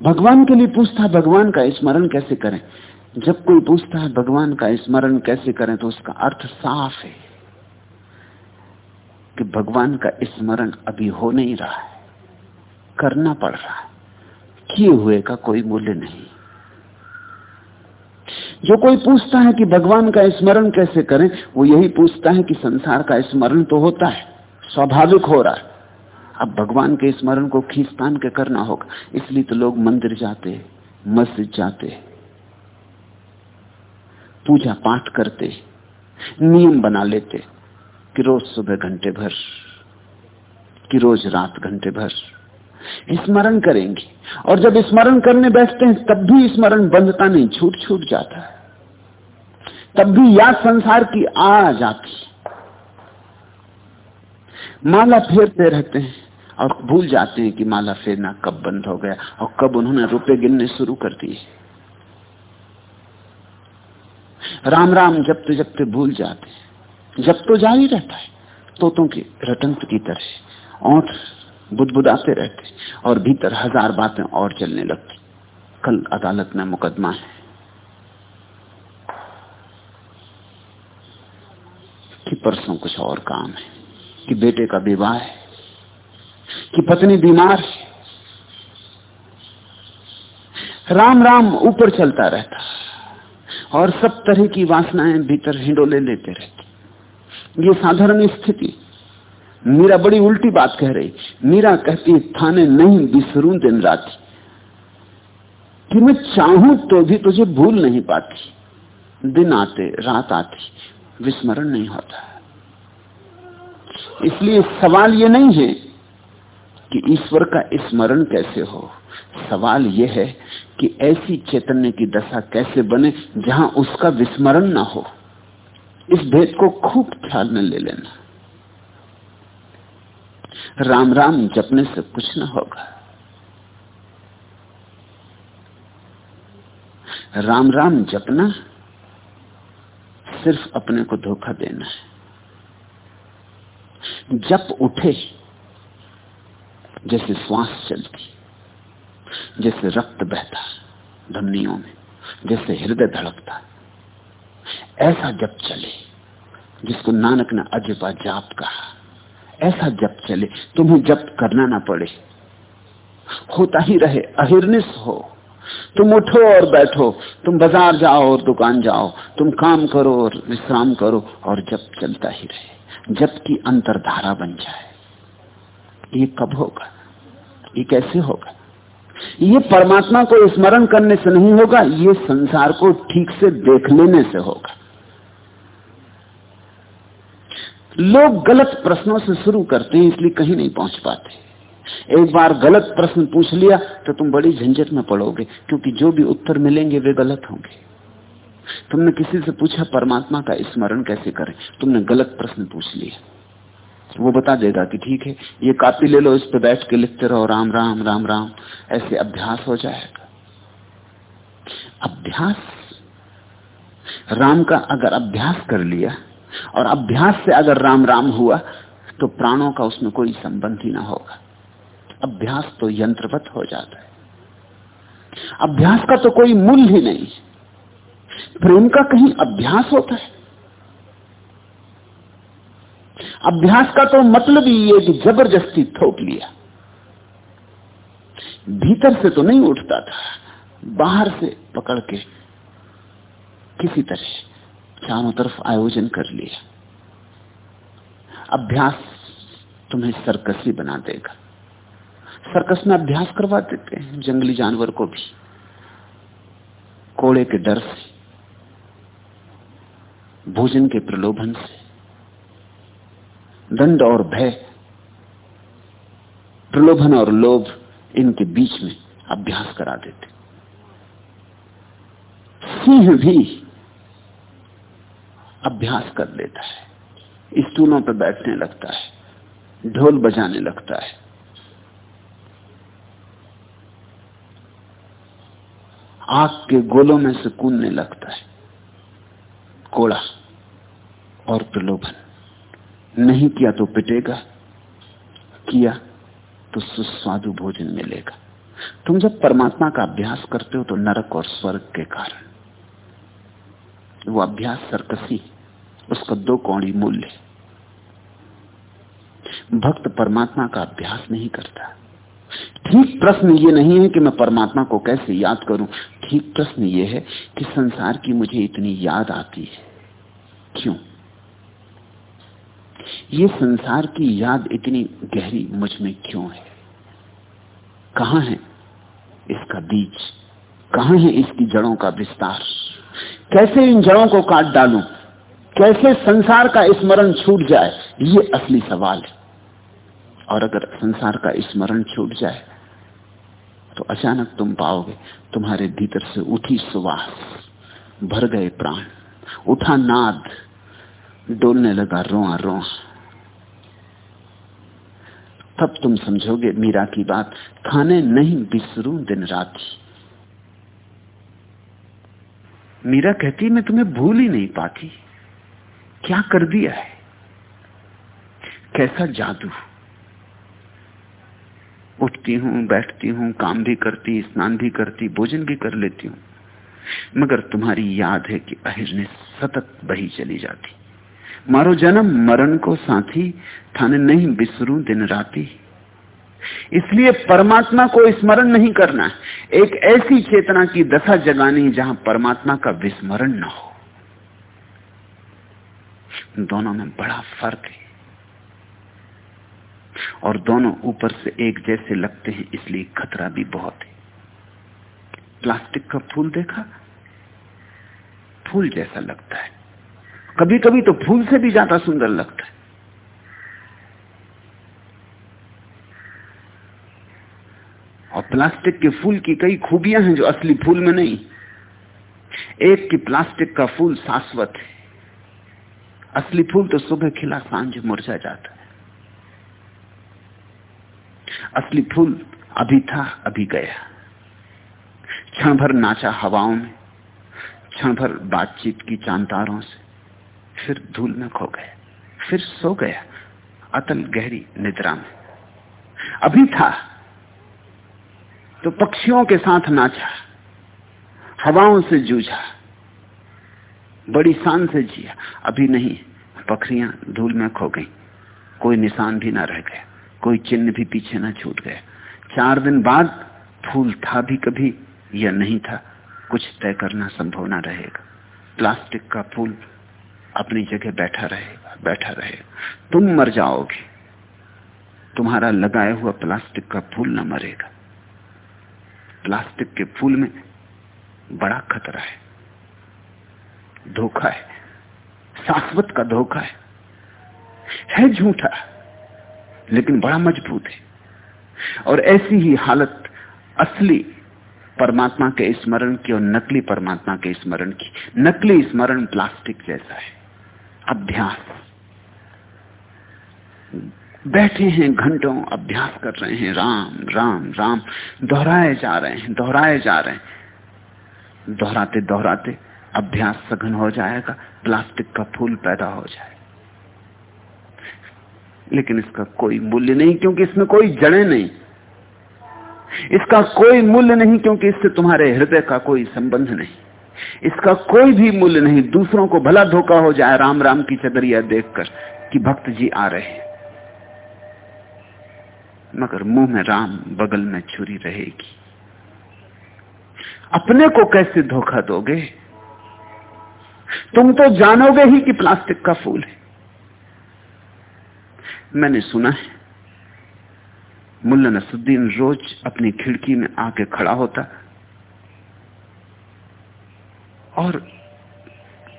भगवान के लिए पूछता है, भगवान का स्मरण कैसे करें? जब कोई पूछता है, भगवान का स्मरण कैसे करें तो उसका अर्थ साफ़ है कि भगवान का स्मरण अभी हो नहीं रहा है, करना पड़ रहा है। किए हुए का कोई मूल्य नहीं। जो कोई पूछता है कि भगवान का स्मरण कैसे करें, वो यही पूछता है कि संसार का स्मरण तो होता है, स्वाभाविक हो रहा है। अब भगवान के स्मरण को खींचतान के करना होगा। इसलिए तो लोग मंदिर जाते, मस्जिद जाते, पूजा पाठ करते, नियम बना लेते कि रोज सुबह घंटे भर, कि रोज रात घंटे भर। स्मरण करेंगे। और जब स्मरण करने बैठते हैं, तब भी स्मरण बंधता नहीं, छूट छूट जाता है। तब भी याद संसार की आ जाती माला फेरते रहते हैं और भूल जाते हैं कि माला फेरना कब बंद हो गया और कब उन्होंने रुपए गिनने शुरू कर दिए। राम राम जपते जपते भूल जाते हैं। जब तो जारी रहता है, तोतों के रटंत की तरह। और बुदबुदाते रहते और भीतर हज़ार बातें और चलने लगती। कल अदालत में मुकदमा है। कि परसों कुछ और काम है। कि बेटे का विवाह है। कि पत्नी बीमार है। राम राम ऊपर चलता रहता। और सब तरह की वासनाएँ भीतर हिंडोले लेते रहती। ये साधारण स्थिति मीरा बड़ी उल्टी बात कह रही मीरा कहती, थाने नहीं बिसरू दिन रात। कि मैं चाहूँ तो भी तुझे भूल नहीं पाती। दिन आते, रात आती, विस्मरण नहीं होता। इसलिए सवाल ये नहीं है कि ईश्वर का स्मरण कैसे हो। सवाल यह है कि ऐसी चैतन्य की दशा कैसे बने जहाँ उसका विस्मरण ना हो। इस भेद को खूब ख्याल में ले लेना। राम राम जपने से कुछ ना होगा। राम राम जपना सिर्फ़ अपने को धोखा देना है। जप उठे, जैसे श्वास चलती, जैसे रक्त बहता धमनियों में, जैसे हृदय धड़कता। ऐसा जप चले, जिसको नानक ने अजबा जाप कहा। ऐसा जप चले, तुम्हें जप करना ना पड़े। होता ही रहे अहिर्निश हो। तुम उठो और बैठो, तुम बाज़ार जाओ और दुकान जाओ, तुम काम करो और विश्राम करो और जब चलता ही रहे। जब की अंतरधारा बन जाए। ये कब होगा? ये कैसे होगा? ये परमात्मा को स्मरण करने से नहीं होगा, ये संसार को ठीक से देख लेने से होगा। लोग गलत प्रश्नों से शुरू करते हैं, इसलिए कहीं नहीं पहुँच पाते। एक बार गलत प्रश्न पूछ लिया तो तुम बड़ी झंझट में पड़ोगे, क्योंकि जो भी उत्तर मिलेंगे, वे गलत होंगे। तुमने किसी से पूछा, परमात्मा का स्मरण कैसे करें? तुमने गलत प्रश्न पूछ लिया। वो बता देगा कि ठीक है, ये कापी ले लो, इस पे बैठ के लिखते रहो, राम राम राम राम। ऐसे अभ्यास हो जाएगा। अभ्यास? राम का अगर अभ्यास कर लिया और अभ्यास से अगर राम राम हुआ तो प्राणों का उसमें कोई संबंध ही ना होगा। अभ्यास तो यंत्रवत हो जाता है। अभ्यास का तो कोई मूल्य ही नहीं। प्रेम का कहीं अभ्यास होता है। अभ्यास का तो मतलब ही ये कि ज़बरदस्ती थोप लिया। भीतर से तो नहीं उठता था, बाहर से पकड़ के किसी तरह। चारों तरफ़ आयोजन कर लिया। अभ्यास तुम्हें सर्कसी बना देगा। सर्कस में अभ्यास करवा देते हैं, जंगली जानवर को भी। कोड़े के डर से, भोजन के प्रलोभन से, दंड और भय, प्रलोभन और लोभ इनके बीच में अभ्यास करा देते। सिंह भी अभ्यास कर लेता है। स्टूलों पर बैठने लगता है। ढोल बजाने लगता है। आग के गोलों में से कूदने लगता है। कोड़ा और प्रलोभन। नहीं किया तो पिटेगा, किया तो सुस्वादु भोजन मिलेगा। तुम जब परमात्मा का अभ्यास करते हो तो नरक और स्वर्ग के कारण। वो अभ्यास सरकसी उसका दो कौड़ी मूल्य। भक्त परमात्मा का अभ्यास नहीं करता। ठीक प्रश्न ये नहीं है कि मैं परमात्मा को कैसे याद करूँ। ठीक प्रश्न ये है कि संसार की मुझे इतनी याद आती है। क्यों? ये संसार की याद इतनी गहरी मुझमें क्यों है? कहा है इसका बीज? कहा है इसकी जड़ों का विस्तार? कैसे इन जड़ों को काट डालूं? कैसे संसार का स्मरण छूट जाए? ये असली सवाल है। और अगर संसार का स्मरण छूट जाए तो अचानक तुम पाओगे, तुम्हारे भीतर से उठी सुवास, भर गए प्राण, उठा नाद, डोलने लगा रोआ रोआ। तब तुम समझोगे, मीरा की बात, खाने नहीं बिसरू दिन रात मीरा कहती मैं तुम्हें भूल ही नहीं पाती। क्या कर दिया है? कैसा जादू? उठती हूँ, बैठती हूँ, काम भी करती, स्नान भी करती, भोजन भी कर लेती हूँ। मगर तुम्हारी याद है कि अहिर सतत बही चली जाती। मारो जन्म, मरण को साथी, थाने नहीं बिसरू दिन राती। इसलिए परमात्मा को स्मरण नहीं करना एक ऐसी चेतना की दशा जगानी जहाँ परमात्मा का विस्मरण न हो। दोनों में बड़ा फ़र्क है। और दोनों ऊपर से एक जैसे लगते हैं, इसलिए खतरा भी बहुत है। प्लास्टिक का फूल देखा? फूल जैसा लगता है। कभी कभी तो फूल से भी ज़्यादा सुंदर लगता है। और प्लास्टिक के फूल की कई खूबियाँ हैं जो असली फूल में नहीं। एक की प्लास्टिक का फूल शाश्वत है। असली फूल तो सुबह खिला, साँझ मुरझा जाता है। असली फूल अभी था, अभी गया। क्षण भर नाचा हवाओं में, क्षण भर बातचीत की चांतारों से, फिर धूल में खो गया, फिर सो गया, अतल गहरी निद्रा में। अभी था तो पक्षियों के साथ नाचा, हवाओं से जूझा, बड़ी शान से जिया। अभी नहीं, पखरियाँ धूल में खो गई। कोई निशान भी ना रह गया, कोई चिन्ह भी पीछे ना छूट गया। चार दिन बाद फूल था भी कभी या नहीं था, कुछ तय करना संभव ना रहेगा। प्लास्टिक का फूल अपनी जगह बैठा रहेगा बैठा रहेगा। तुम मर जाओगे, तुम्हारा लगाया हुआ प्लास्टिक का फूल न मरेगा। प्लास्टिक के फूल में बड़ा खतरा है। धोखा है। शाश्वत का धोखा है। है झूठा, लेकिन बड़ा मज़बूत है। और ऐसी ही हालत असली परमात्मा के स्मरण की और नकली परमात्मा के स्मरण की। नकली स्मरण प्लास्टिक जैसा है। अभ्यास। बैठे हैं, घंटों अभ्यास कर रहे हैं, राम राम राम। दोहराए जा रहे हैं, दोहराए जा रहे हैं। दोहराते दोहराते अभ्यास सघन हो जाएगा, प्लास्टिक का फूल पैदा हो जाए। लेकिन इसका कोई मूल्य नहीं, क्योंकि इसमें कोई जड़े नहीं। इसका कोई मूल्य नहीं, क्योंकि इससे तुम्हारे हृदय का कोई संबंध नहीं। इसका कोई भी मूल्य नहीं, दूसरों को भला धोखा हो जाए, राम राम की चदरिया देखकर कि भक्त जी आ रहे हैं। मगर मुँह में राम, बगल में छुरी रहेगी। अपने को कैसे धोखा दोगे? तुम तो जानोगे ही कि प्लास्टिक का फूल है। मैंने सुना है, मुल्ला नसुद्दीन रोज अपनी खिड़की में आके खड़ा होता। और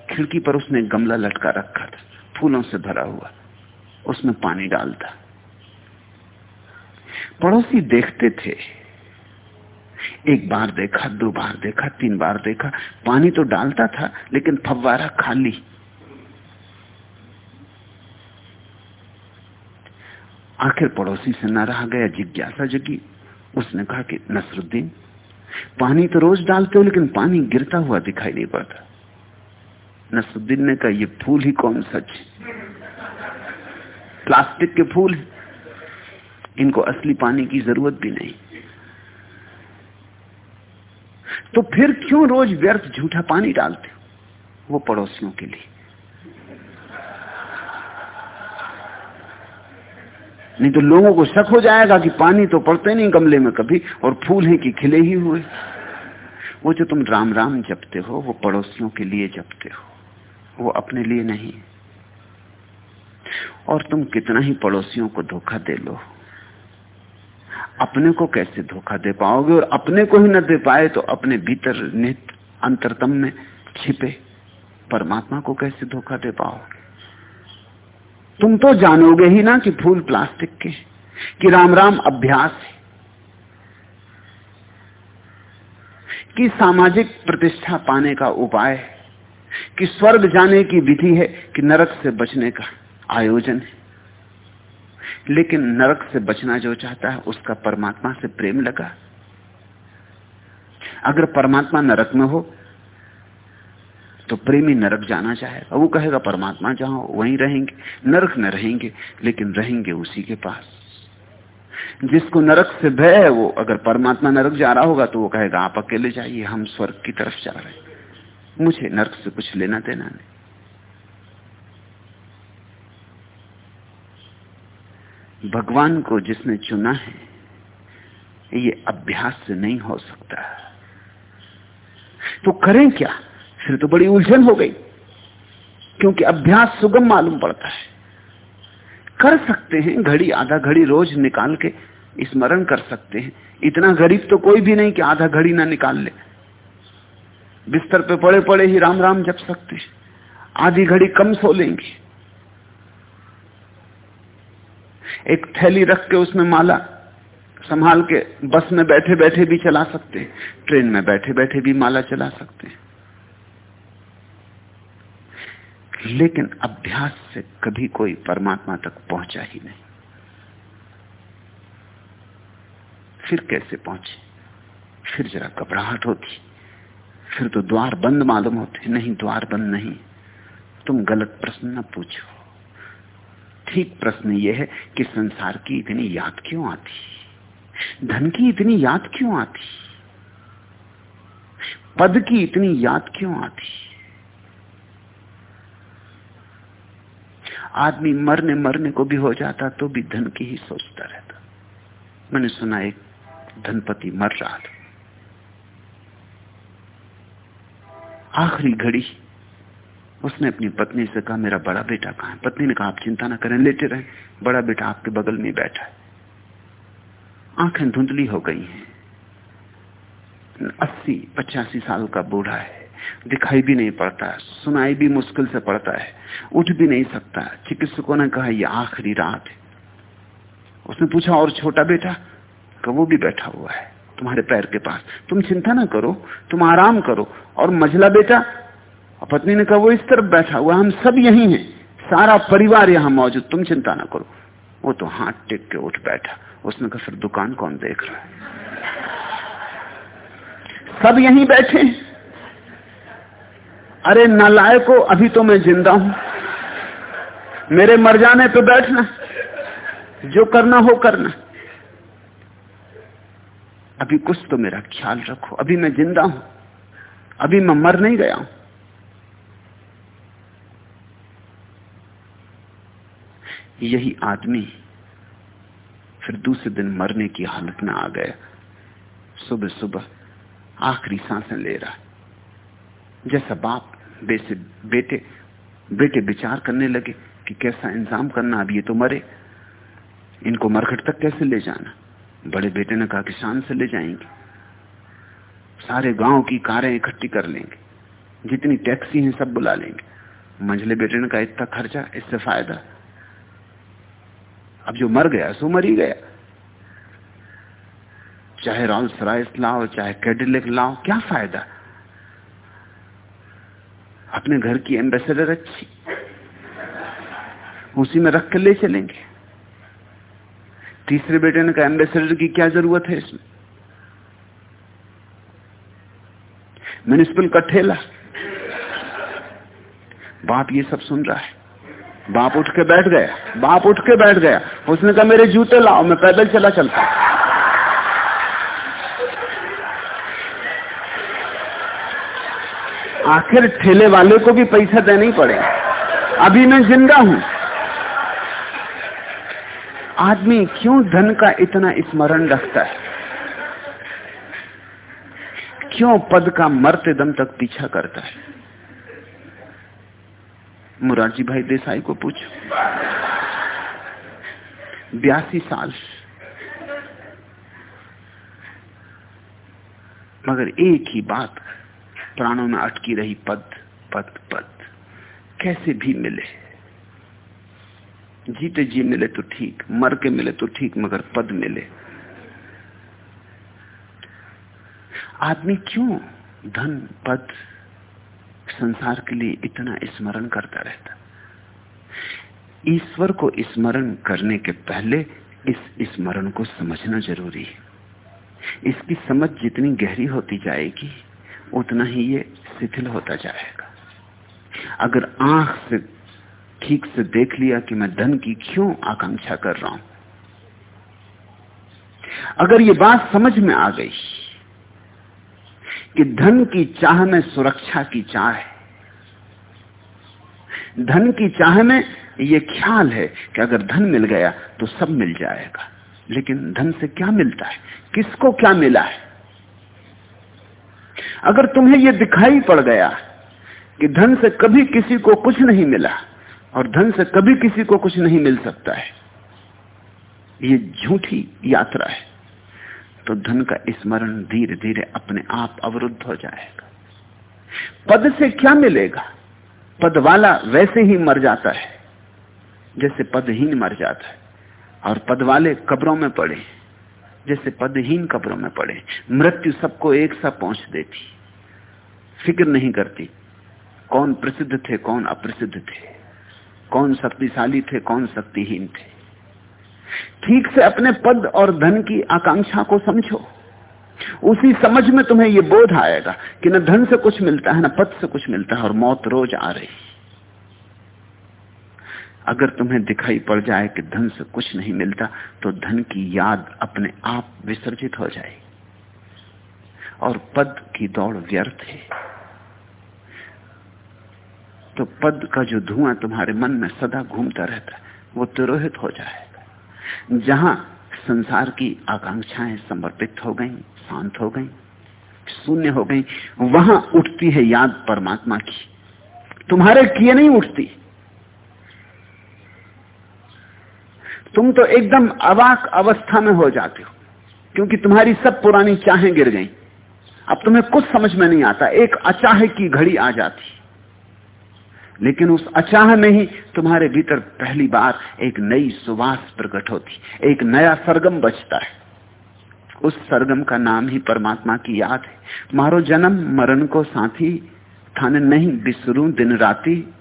खिड़की पर उसने गमला लटका रखा था, फूलों से भरा हुआ, उसमें पानी डालता। पड़ोसी देखते थे। एक बार देखा, दो बार देखा, तीन बार देखा, पानी तो डालता था, लेकिन फव्वारा खाली। आखिर पड़ोसी से न रहा गया, जिज्ञासा जगी। उसने कहा कि, नसरुद्दीन, पानी तो रोज डालते हो, लेकिन पानी गिरता हुआ दिखाई नहीं पड़ता। नसरुद्दीन ने कहा, ये फूल ही कौन सच प्लास्टिक के फूल इनको असली पानी की ज़रूरत भी नहीं। तो फिर क्यों रोज व्यर्थ झूठा पानी डालते हो? वो पड़ोसियों के लिए। नहीं तो लोगों को शक हो जाएगा कि पानी तो पड़ते नहीं गमले में कभी, और फूल हैं कि खिले ही हुए। वो जो तुम राम राम जपते हो, वो पड़ोसियों के लिए जपते हो। वो अपने लिए नहीं। और तुम कितना ही पड़ोसियों को धोखा दे लो। अपने को कैसे धोखा दे पाओगे? और अपने को ही न दे पाए तो अपने भीतर नित अंतरतम में छिपे परमात्मा को कैसे धोखा दे पाओगे तुम तो जानोगे ही ना कि फूल प्लास्टिक के, कि राम राम अभ्यास है, कि सामाजिक प्रतिष्ठा पाने का उपाय है, कि स्वर्ग जाने की विधि है, कि नरक से बचने का आयोजन है। लेकिन नरक से बचना जो चाहता है, उसका परमात्मा से प्रेम लगा। अगर परमात्मा नरक में हो तो प्रेमी नरक जाना चाहेगा वो कहेगा, परमात्मा जहाँ वहीं रहेंगे। नरक न रहेंगे, लेकिन रहेंगे उसी के पास। जिसको नरक से भय है, वो अगर परमात्मा नरक जा रहा होगा तो वो कहेगा, आप अकेले जाइए, हम स्वर्ग की तरफ़ जा रहे हैं। मुझे नरक से कुछ लेना देना नहीं। भगवान को जिसने चुना है, ये अभ्यास से नहीं हो सकता। तो करें क्या? फिर तो बड़ी उलझन हो गई, क्योंकि अभ्यास सुगम मालूम पड़ता है। कर सकते हैं, घड़ी, आधा घड़ी रोज निकाल के स्मरण कर सकते हैं। इतना गरीब तो कोई भी नहीं कि आधा घड़ी ना निकाल ले। बिस्तर पे पड़े पड़े ही राम राम जप सकते हैं। आधी घड़ी कम सो लेंगे। एक थैली रख के उसमें माला संभाल के बस में बैठे बैठे भी चला सकते हैं। ट्रेन में बैठे बैठे भी माला चला सकते हैं। लेकिन अभ्यास से कभी कोई परमात्मा तक पहुँचा ही नहीं। फिर कैसे पहुँचे? फिर जरा घबराहट होती। फिर तो द्वार बंद मालूम होते। नहीं, द्वार बंद नहीं। तुम गलत प्रश्न न पूछो। ठीक प्रश्न यह है कि संसार की इतनी याद क्यों आती? धन की इतनी याद क्यों आती? पद की इतनी याद क्यों आती? आदमी मरने मरने को भी हो जाता तो भी धन की ही सोचता रहता। मैंने सुना एक धनपति मर रहा था। आखिरी घड़ी उसने अपनी पत्नी से कहा, मेरा बड़ा बेटा कहा है? पत्नी ने कहा, आप चिंता ना करें, लेटे रहे। बड़ा बेटा आपके बगल में बैठा है। आँखें धुंधली हो गई हैं। अस्सी, पचासी साल का बूढ़ा है। दिखाई भी नहीं पड़ता, सुनाई भी मुश्किल से पड़ता है। उठ भी नहीं सकता। चिकित्सकों ने कहा यह आखिरी रात है। उसने पूछा, और छोटा बेटा? का वो भी बैठा हुआ है तुम्हारे पैर के पास। तुम चिंता ना करो, तुम आराम करो। और मझला बेटा और पत्नी ने कहा, वो इस तरफ़ बैठा हुआ हम सब यही हैं। सारा परिवार यहाँ मौजूद, तुम चिंता ना करो। वो तो हाथ टेक के उठ बैठा। उसने कहा, फिर दुकान कौन देख रहा है? सब यहीं बैठे। अरे को अभी तो मैं ज़िंदा हूँ। मेरे मर जाने पे बैठना। जो करना हो करना। अभी कुछ तो मेरा ख्याल रखो। अभी मैं ज़िंदा हूँ। अभी मैं मर नहीं गया हूँ। यही आदमी फिर दूसरे दिन मरने की हालत में आ गया। सुबह सुबह आखिरी साँसें ले रहा है। जैसा बाप बेसे बेटे बेटे विचार करने लगे कि कैसा इंतज़ाम करना, अब ये तो मरे। इनको मरघट तक कैसे ले जाना? बड़े बेटे ने कहा कि शान से ले जाएँगे। सारे गाँव की कारें इकट्ठी कर लेंगे। जितनी टैक्सी हैं सब बुला लेंगे। मंझले बेटे ने कहा, इतना खर्चा, इससे फ़ायदा? अब जो मर गया, सो मर ही गया। चाहे रॉल्स राइस लाओ, चाहे कैडिलेक लाओ, क्या फ़ायदा? अपने घर की एम्बेसडर अच्छी। उसी में रख के ले चलेंगे। तीसरे बेटे ने कहा एम्बेसडर की क्या ज़रूरत है इसमें? म्यूनिसिपल का ठेला। बाप ये सब सुन रहा है। बाप उठ के बैठ गया। बाप उठ के बैठ गया। उसने कहा, मेरे जूते लाओ, मैं पैदल चला चलता। आखिर ठेले वाले को भी पैसा देना ही पड़ेगा। अभी मैं ज़िंदा हूँ। आदमी क्यों धन का इतना स्मरण रखता है? क्यों पद का मरते दम तक पीछा करता है? मुरारजी भाई देसाई को पूछो। बयासी साल। मगर एक ही बात, प्राणों में अटकी रही पद पद पद। कैसे भी मिले। जीते जी मिले तो ठीक, मर के मिले तो ठीक, मगर पद मिले। आदमी क्यों धन, पद संसार के लिए इतना स्मरण करता रहता। ईश्वर को स्मरण करने के पहले इस स्मरण को समझना ज़रूरी है। इसकी समझ जितनी गहरी होती जाएगी, उतना ही ये शिथिल होता जाएगा। अगर आँख से ठीक से देख लिया कि मैं धन की क्यों आकांक्षा कर रहा हूँ? अगर ये बात समझ में आ गई कि धन की चाह में सुरक्षा की चाह है। धन की चाह में यह ख्याल है कि अगर धन मिल गया तो सब मिल जाएगा। लेकिन धन से क्या मिलता है? किसको क्या मिला है? अगर तुम्हें यह दिखाई पड़ गया कि धन से कभी किसी को कुछ नहीं मिला और धन से कभी किसी को कुछ नहीं मिल सकता है, ये झूठी यात्रा है। तो धन का स्मरण धीरे धीरे अपने आप अवरुद्ध हो जाएगा। पद से क्या मिलेगा? पद वाला वैसे ही मर जाता है, जैसे पदहीन मर जाता है, और पद वाले कब्रों में पड़े, जैसे पदहीन कब्रों में पड़े। मृत्यु सबको एक सा पहुँच देती। फ़िक्र नहीं करती, कौन प्रसिद्ध थे, कौन अप्रसिद्ध थे, कौन शक्तिशाली थे, कौन शक्तिहीन थे। ठीक से अपने पद और धन की आकांक्षा को समझो। उसी समझ में तुम्हें यह बोध आएगा कि न धन से कुछ मिलता है, न पद से कुछ मिलता है और मौत रोज आ रही। अगर तुम्हें दिखाई पड़ जाए कि धन से कुछ नहीं मिलता तो धन की याद अपने आप विसर्जित हो जाए। और पद की दौड़ व्यर्थ है। तो पद का जो धुआँ तुम्हारे मन में सदा घूमता रहता है, वो तिरोहित हो जाएगा जहाँ संसार की आकांक्षाएँ समर्पित हो गई, शांत हो गई, शून्य हो गई, वहाँ उठती है याद परमात्मा की। तुम्हारे किए नहीं उठती। तुम तो एकदम अवाक अवस्था में हो जाते हो, क्योंकि तुम्हारी सब पुरानी चाहें गिर गई। अब तुम्हें कुछ समझ में नहीं आता, एक अचाह की घड़ी आ जाती। लेकिन उस अचाह में ही तुम्हारे भीतर पहली बार एक नई सुवास प्रकट होती, एक नया सरगम बचता है। उस सरगम का नाम ही परमात्मा की याद है। मारो जन्म मरण को साथी थाने नहीं बिसरू दिन राती।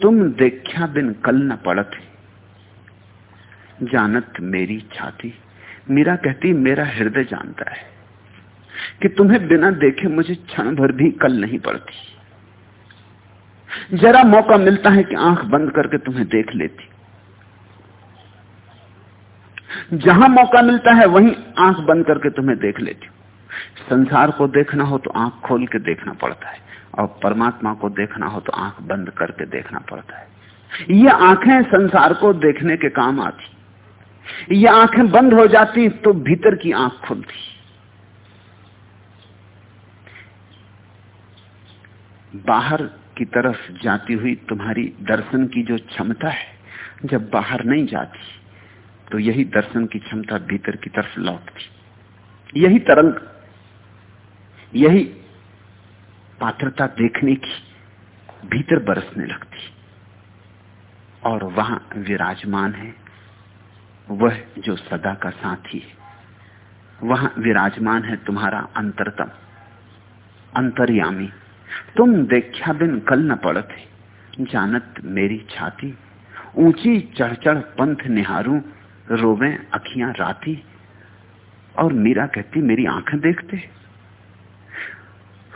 तुम देखा बिन कल न पड़त जानत मेरी छाती। मीरा कहती, मेरा हृदय जानता है कि तुम्हें बिना देखे मुझे क्षण भर भी कल नहीं पड़ती। जरा मौका मिलता है कि आँख बंद करके तुम्हें देख लेती। जहाँ मौका मिलता है, वहीं आँख बंद करके तुम्हें देख लेती। संसार को देखना हो तो आँख खोल के देखना पड़ता है, और परमात्मा को देखना हो तो आँख बंद करके देखना पड़ता है। ये आँखें संसार को देखने के काम आती। ये आँखें बंद हो जाती तो भीतर की आँख खुलती। बाहर की तरफ़ जाती हुई तुम्हारी दर्शन की जो क्षमता है, जब बाहर नहीं जाती तो यही दर्शन की क्षमता भीतर की तरफ़ लौटती। यही तरंग, यही पात्रता देखने की भीतर बरसने लगती। और वहाँ विराजमान है, वह जो सदा का साथी है। वहाँ विराजमान है तुम्हारा अंतरतम, अंतर्यामी। तुम देखा बिन कल न पड़ते जानत मेरी छाती। ऊँची चढ़ चढ़ पंथ निहारू, रोवे अखियाँ राती। और मीरा कहती, मेरी आँखें देखते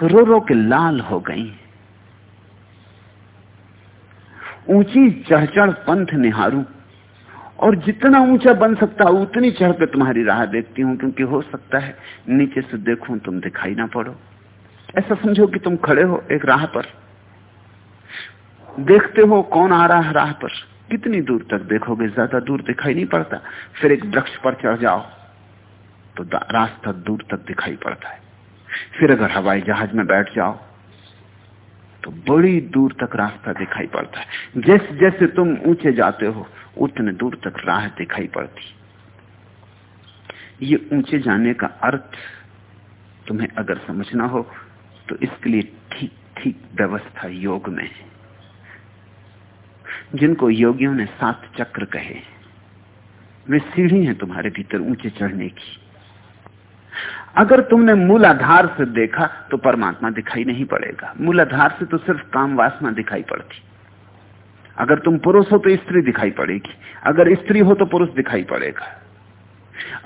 रो रो के लाल हो गई। ऊँची चढ़ चढ़ पंथ निहारू। और जितना ऊँचा बन सकता, उतनी चढ़ पे तुम्हारी राह देखती हूँ, क्योंकि हो सकता है नीचे से देखूँ, तुम दिखाई ना पड़ो। ऐसा समझो कि तुम खड़े हो एक राह पर। देखते हो कौन आ रहा है राह पर। कितनी दूर तक देखोगे? ज़्यादा दूर दिखाई नहीं पड़ता। फिर एक वृक्ष पर चढ़ जाओ तो रास्ता दूर तक दिखाई पड़ता है। फिर अगर हवाई जहाज़ में बैठ जाओ तो बड़ी दूर तक रास्ता दिखाई पड़ता है। जैसे जैसे तुम ऊँचे जाते हो, उतने दूर तक राह दिखाई पड़ती। ये ऊँचे जाने का अर्थ तुम्हें अगर समझना हो तो इसके लिए ठीक ठीक व्यवस्था योग में जिनको योगियों ने सात चक्र कहे, वे सीढ़ी हैं तुम्हारे भीतर ऊँचे चढ़ने की। अगर तुमने मूल आधार से देखा तो परमात्मा दिखाई नहीं पड़ेगा। मूल आधार से तो सिर्फ़ काम वासना दिखाई पड़ती। अगर तुम पुरुष हो तो स्त्री दिखाई पड़ेगी। अगर स्त्री हो तो पुरुष दिखाई पड़ेगा।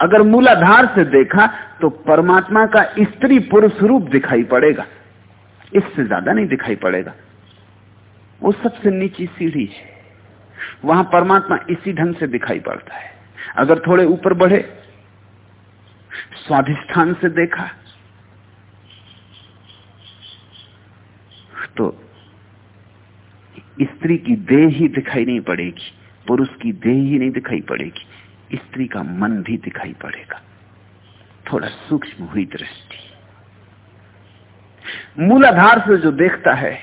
अगर मूलाधार से देखा तो परमात्मा का स्त्री पुरुष रूप दिखाई पड़ेगा। इससे ज़्यादा नहीं दिखाई पड़ेगा। वो सबसे नीची सीढ़ी है। वहाँ परमात्मा इसी ढंग से दिखाई पड़ता है। अगर थोड़े ऊपर बढ़े, स्वाधिष्ठान से देखा तो स्त्री की देह ही दिखाई नहीं पड़ेगी, पुरुष की देह ही नहीं दिखाई पड़ेगी। स्त्री का मन भी दिखाई पड़ेगा। थोड़ा सूक्ष्म हुई दृष्टि। मूलाधार से जो देखता है,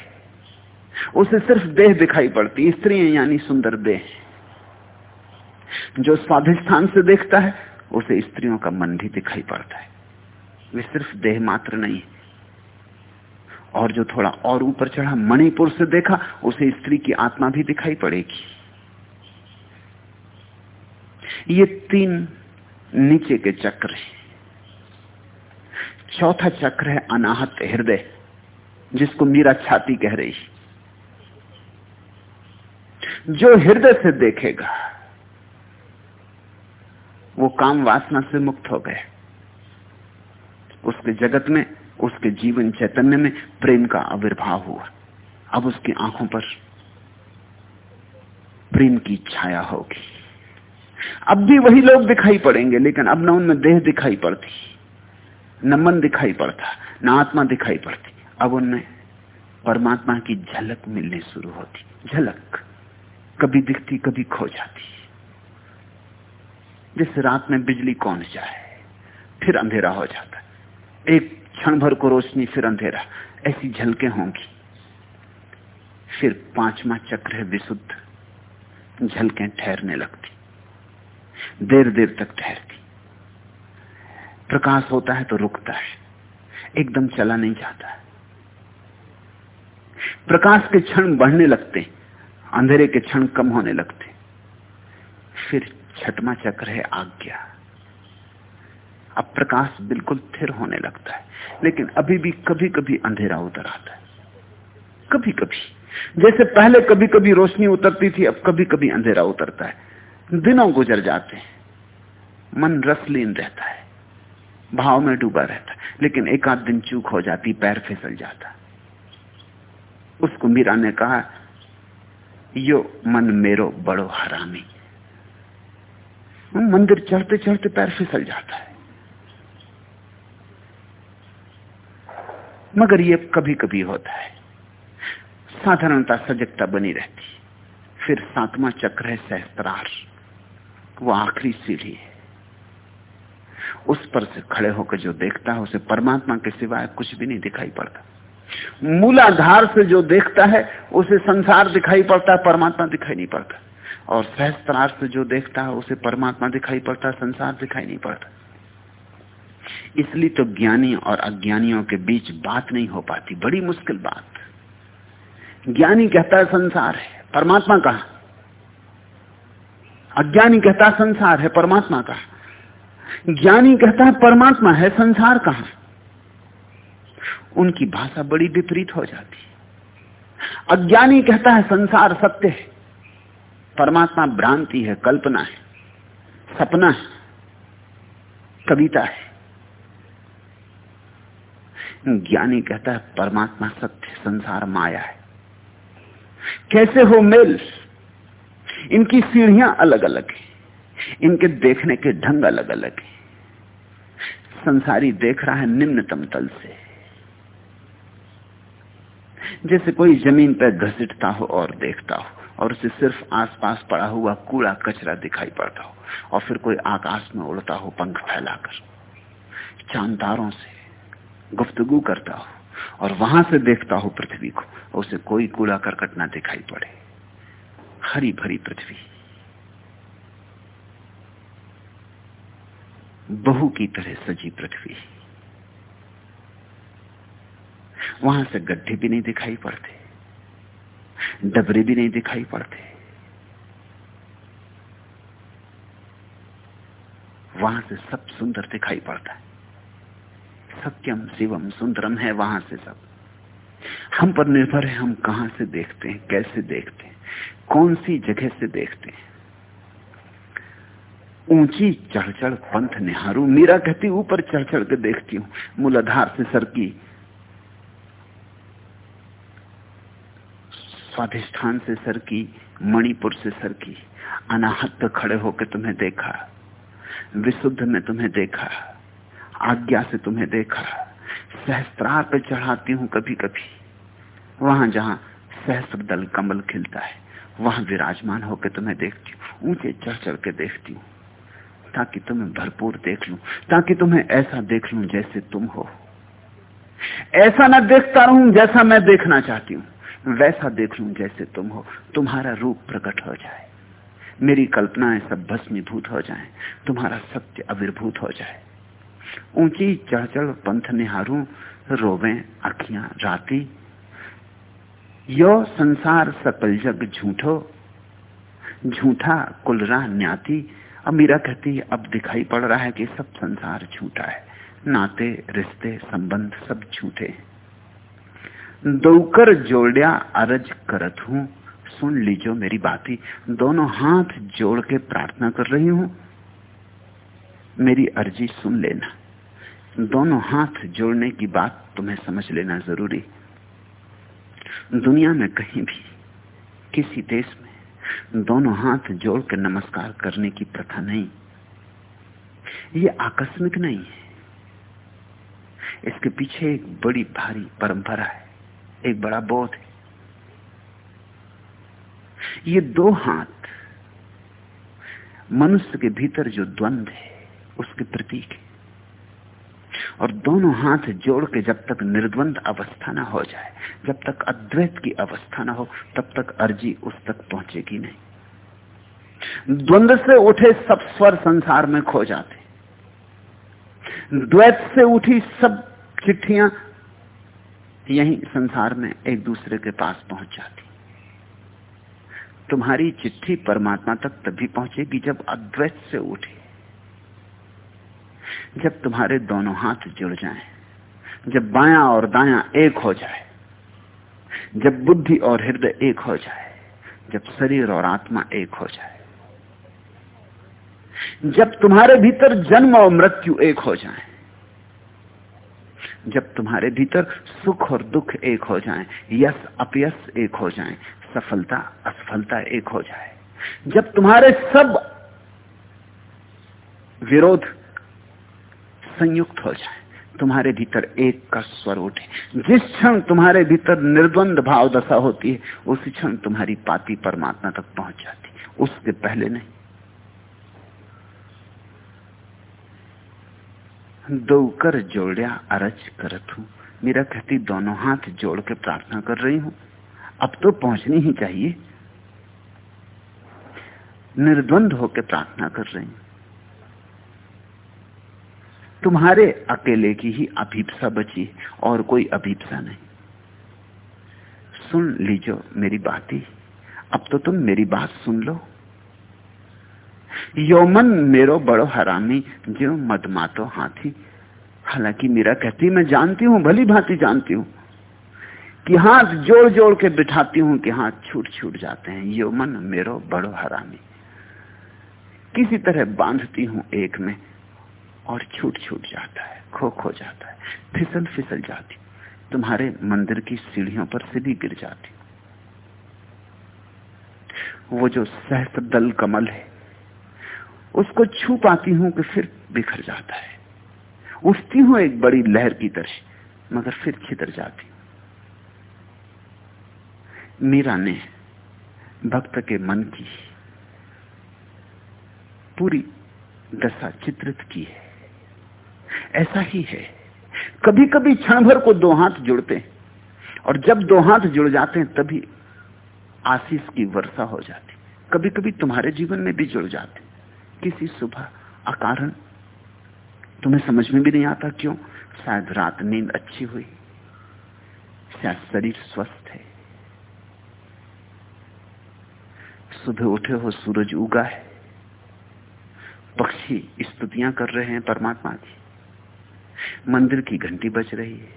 उसे सिर्फ़ देह दिखाई पड़ती स्त्री यानी सुंदर देह। जो स्वाधिष्ठान से देखता है, उसे स्त्रियों का मन भी दिखाई पड़ता है। वे सिर्फ़ देह मात्र नहीं। और जो थोड़ा और ऊपर चढ़ा मणिपुर से देखा, उसे स्त्री की आत्मा भी दिखाई पड़ेगी। ये तीन नीचे के चक्र हैं। चौथा चक्र है अनाहत हृदय, जिसको मीरा छाती कह रही जो हृदय से देखेगा, वो काम वासना से मुक्त हो गए। उसके जगत में, उसके जीवन चैतन्य में प्रेम का आविर्भाव हुआ। अब उसकी आँखों पर प्रेम की छाया होगी। अब भी वही लोग दिखाई पड़ेंगे, लेकिन अब ना उनमें देह दिखाई पड़ती, न मन दिखाई पड़ता, न आत्मा दिखाई पड़ती। अब उनमें परमात्मा की झलक मिलनी शुरू होती। झलक कभी दिखती, कभी खो जाती। जिस रात में बिजली कौन जाए, फिर अंधेरा हो जाता। एक क्षण भर को रोशनी, फिर अंधेरा। ऐसी झलके होंगी। फिर पांचवा चक्र है विशुद्ध। झलकें ठहरने लगती। देर देर तक ठहरती। प्रकाश होता है तो रुकता है। एकदम चला नहीं जाता प्रकाश के क्षण बढ़ने लगते, अंधेरे के क्षण कम होने लगते। फिर छठवा चक्र है आज्ञा। अब प्रकाश बिल्कुल थिर होने लगता है, लेकिन अभी भी कभी कभी अंधेरा उतर आता है। कभी कभी जैसे पहले कभी कभी रोशनी उतरती थी, अब कभी कभी अंधेरा उतरता है। दिनों गुजर जाते हैं। मन रसलीन रहता है। भाव में डूबा रहता है। लेकिन एक आध दिन चूक हो जाती, पैर फिसल जाता। उसको मीरा ने कहा, यो मन मेरो बड़ो हरामी। मंदिर चढ़ते चढ़ते पैर फिसल जाता है। मगर ये कभी कभी होता है। साधारणता सजगता बनी रहती। फिर सातवां चक्र है सहस्त्रार। वो आखिरी सीढ़ी है। उस पर से खड़े होकर जो देखता है, उसे परमात्मा के सिवाय कुछ भी नहीं दिखाई पड़ता। मूलाधार से जो देखता है, उसे संसार दिखाई पड़ता है, परमात्मा दिखाई नहीं पड़ता। और सहस्त्रार से जो देखता है, उसे परमात्मा दिखाई पड़ता है, संसार दिखाई नहीं पड़ता। इसलिए तो ज्ञानी और अज्ञानियों के बीच बात नहीं हो पाती। बड़ी मुश्किल बात। ज्ञानी कहता है, संसार है। परमात्मा का अज्ञानी कहता संसार है, परमात्मा का ज्ञानी कहता है परमात्मा है, संसार कहा उनकी भाषा बड़ी विपरीत हो जाती है। अज्ञानी कहता है संसार सत्य है। परमात्मा भ्रांति है, कल्पना है, सपना है, कविता है। ज्ञानी कहता है परमात्मा सत्य संसार माया है। कैसे हो मेल? इनकी सीढ़ियाँ अलग अलग है। इनके देखने के ढंग अलग अलग है। संसारी देख रहा है निम्नतम तल से। जैसे कोई ज़मीन पर घसीटता हो और देखता हो, और उसे सिर्फ़ आसपास पड़ा हुआ कूड़ा कचरा दिखाई पड़ता हो, और फिर कोई आकाश में उड़ता हो पंख फैलाकर। चांदारों से गुफ्तगु करता हो, और वहाँ से देखता हो पृथ्वी को उसे कोई कूड़ा करकट ना दिखाई पड़े। हरी भरी पृथ्वी। बहु की तरह सजी पृथ्वी। वहाँ से गड्ढे भी नहीं दिखाई पड़ते, डबरे भी नहीं दिखाई पड़ते। वहाँ से सब सुंदर दिखाई पड़ता है। सत्यम शिवम सुंदरम है वहाँ से सब। हम पर निर्भर है हम कहाँ से देखते हैं, कैसे देखते हैं। कौन सी जगह से देखते हैं? ऊँची चढ़ चढ़ पंथ निहारू, मीरा कहती, ऊपर चढ़ चढ़ के देखती हूँ, मूलाधार से सर की। स्वाधिष्ठान से सर की, मणिपुर से सर की, अनाहत खड़े होकर तुम्हें देखा, विशुद्ध में तुम्हें देखा, आज्ञा से तुम्हें देखा, सहस्त्रार पे चढ़ाती हूँ कभी कभी वहाँ जहाँ सहस्र दल कमल खिलता है वहाँ विराजमान होकर तुम्हें देखती हूँ, ऊँचे चढ़ चढ़ के देखती हूँ, ताकि तुम्हें भरपूर देख लूँ, ताकि तुम्हें ऐसा देख लू जैसे तुम हो। ऐसा न देखता रहूँ जैसा मैं देखना चाहती हूँ, वैसा देख लू जैसे तुम हो। तुम्हारा रूप प्रकट हो जाए, मेरी कल्पनाएँ सब भस्मीभूत हो जाए, तुम्हारा सत्य अविर्भूत हो जाए। ऊँची चढ़ चढ़ पंथ निहारू, रोवे, अखियाँ, राती यो संसार सकल जग झूठो। झूठा कुलरा न्याती। अब मीरा कहती है अब दिखाई पड़ रहा है कि सब संसार झूठा है। नाते, रिश्ते, संबंध सब झूठे दोकर जोड़िया अरज करत हूँ। सुन लीजो मेरी बात। ही दोनों हाथ जोड़ के प्रार्थना कर रही हूँ। मेरी अर्जी सुन लेना। दोनों हाथ जोड़ने की बात तुम्हें समझ लेना ज़रूरी। दुनिया में कहीं भी, किसी देश में दोनों हाथ जोड़ के नमस्कार करने की प्रथा नहीं। ये आकस्मिक नहीं है। इसके पीछे एक बड़ी भारी परंपरा है, एक बड़ा बोध है। ये दो हाथ मनुष्य के भीतर जो द्वंद है, उसके प्रतीक है। और दोनों हाथ जोड़ के जब तक निर्द्वंद अवस्था ना हो जाए, जब तक अद्वैत की अवस्था ना हो, तब तक अर्जी उस तक पहुंचेगी नहीं। द्वंद से उठे सब स्वर संसार में खो जाते। द्वैत से उठी सब चिट्ठियाँ यही संसार में एक दूसरे के पास पहुँच जाती। तुम्हारी चिट्ठी परमात्मा तक तभी पहुंचेगी जब अद्वैत से उठे। जब तुम्हारे दोनों हाथ जुड़ जाएँ, जब बायां और दायां एक हो जाए जब बुद्धि और हृदय एक हो जाए जब शरीर और आत्मा एक हो जाए जब तुम्हारे भीतर जन्म और मृत्यु एक हो जाए जब तुम्हारे भीतर सुख और दुख एक हो जाएँ, यश अपयश एक हो जाएँ, सफलता असफलता एक हो जाए जब तुम्हारे सब विरोध संयुक्त हो जाए, तुम्हारे भीतर एक का स्वर उठे। जिस क्षण तुम्हारे भीतर निर्द्वंद भाव दशा होती है, उसी क्षण तुम्हारी पाती परमात्मा तक पहुँच जाती उसके पहले नहीं। दो कर जोड़िया अरज करत हूँ। मेरा कहती दोनों हाथ जोड़ के प्रार्थना कर रही हूँ। अब तो पहुंचनी ही चाहिए। निर्द्वंद होकर प्रार्थना कर रही हूँ। तुम्हारे अकेले की ही अभीपसा बची और कोई अभीपसा नहीं। सुन लीजो मेरी बात। ही अब तो तुम मेरी बात सुन लो। योमन मेरो बड़ो हरामी जो मदमातो हाथी। हालाँकि मेरा कहती, मैं जानती हूँ, भली भांति जानती हूँ कि हाथ जोड़ जोड़ के बिठाती हूँ, कि हाथ छूट छूट जाते हैं। यो मन मेरो बड़ो हरामी। किसी तरह बांधती हूँ एक में और छूट छूट जाता है, खो खो जाता है, फिसल फिसल जाती। तुम्हारे मंदिर की सीढ़ियों पर से भी गिर जाती। वो जो सहस्त्र दल कमल है, उसको छू पाती हूँ कि फिर बिखर जाता है। उठती हूँ एक बड़ी लहर की तरह, मगर फिर छितर जाती मीरा ने भक्त के मन की पूरी दशा चित्रित की है। ऐसा ही है। कभी कभी क्षण भर को दो हाथ जुड़ते हैं और जब दो हाथ जुड़ जाते हैं, तभी आशीष की वर्षा हो जाती कभी कभी तुम्हारे जीवन में भी जुड़ जाते किसी सुबह अकारण तुम्हें समझ में भी नहीं आता क्यों? शायद रात नींद अच्छी हुई। शायद शरीर स्वस्थ है। सुबह उठे हो, सूरज उगा है। पक्षी स्तुतियाँ कर रहे हैं परमात्मा की। मंदिर की घंटी बज रही है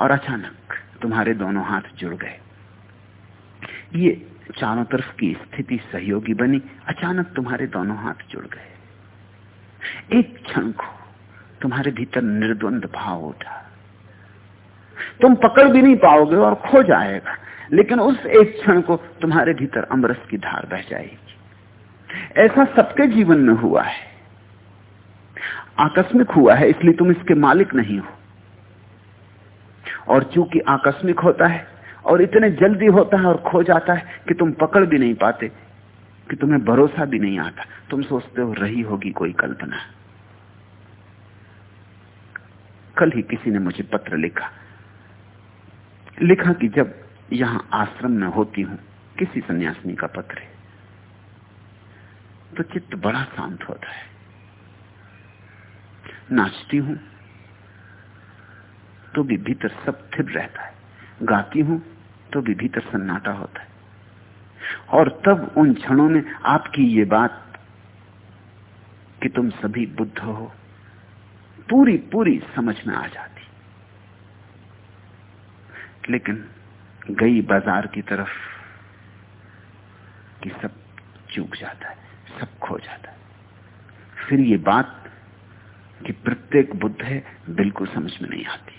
और अचानक तुम्हारे दोनों हाथ जुड़ गए। ये चारों तरफ़ की स्थिति सहयोगी बनी, अचानक तुम्हारे दोनों हाथ जुड़ गए। एक क्षण को तुम्हारे भीतर निर्द्वंद भाव उठा। तुम पकड़ भी नहीं पाओगे और खो जाएगा, लेकिन उस एक क्षण को तुम्हारे भीतर अमरस की धार बह जाएगी। ऐसा सबके जीवन में हुआ है। आकस्मिक हुआ है, इसलिए तुम इसके मालिक नहीं हो। और चूँकि आकस्मिक होता है, और इतने जल्दी होता है और खो जाता है कि तुम पकड़ भी नहीं पाते, कि तुम्हें भरोसा भी नहीं आता, तुम सोचते हो रही होगी कोई कल्पना। कल ही किसी ने मुझे पत्र लिखा। लिखा कि जब यहाँ आश्रम में होती हूँ, किसी सन्यासिनी का पत्र है तो चित्त बड़ा शांत होता है। नाचती हूँ तो भी भीतर सब थिर रहता है। गाती हूँ तो भी भीतर सन्नाटा होता है। और तब उन क्षणों में आपकी ये बात कि तुम सभी बुद्ध हो पूरी पूरी समझ में आ जाती। लेकिन गई बाज़ार की तरफ़ कि सब चूक जाता है, सब खो जाता है। फिर ये बात कि प्रत्येक बुद्ध है, बिल्कुल समझ में नहीं आती।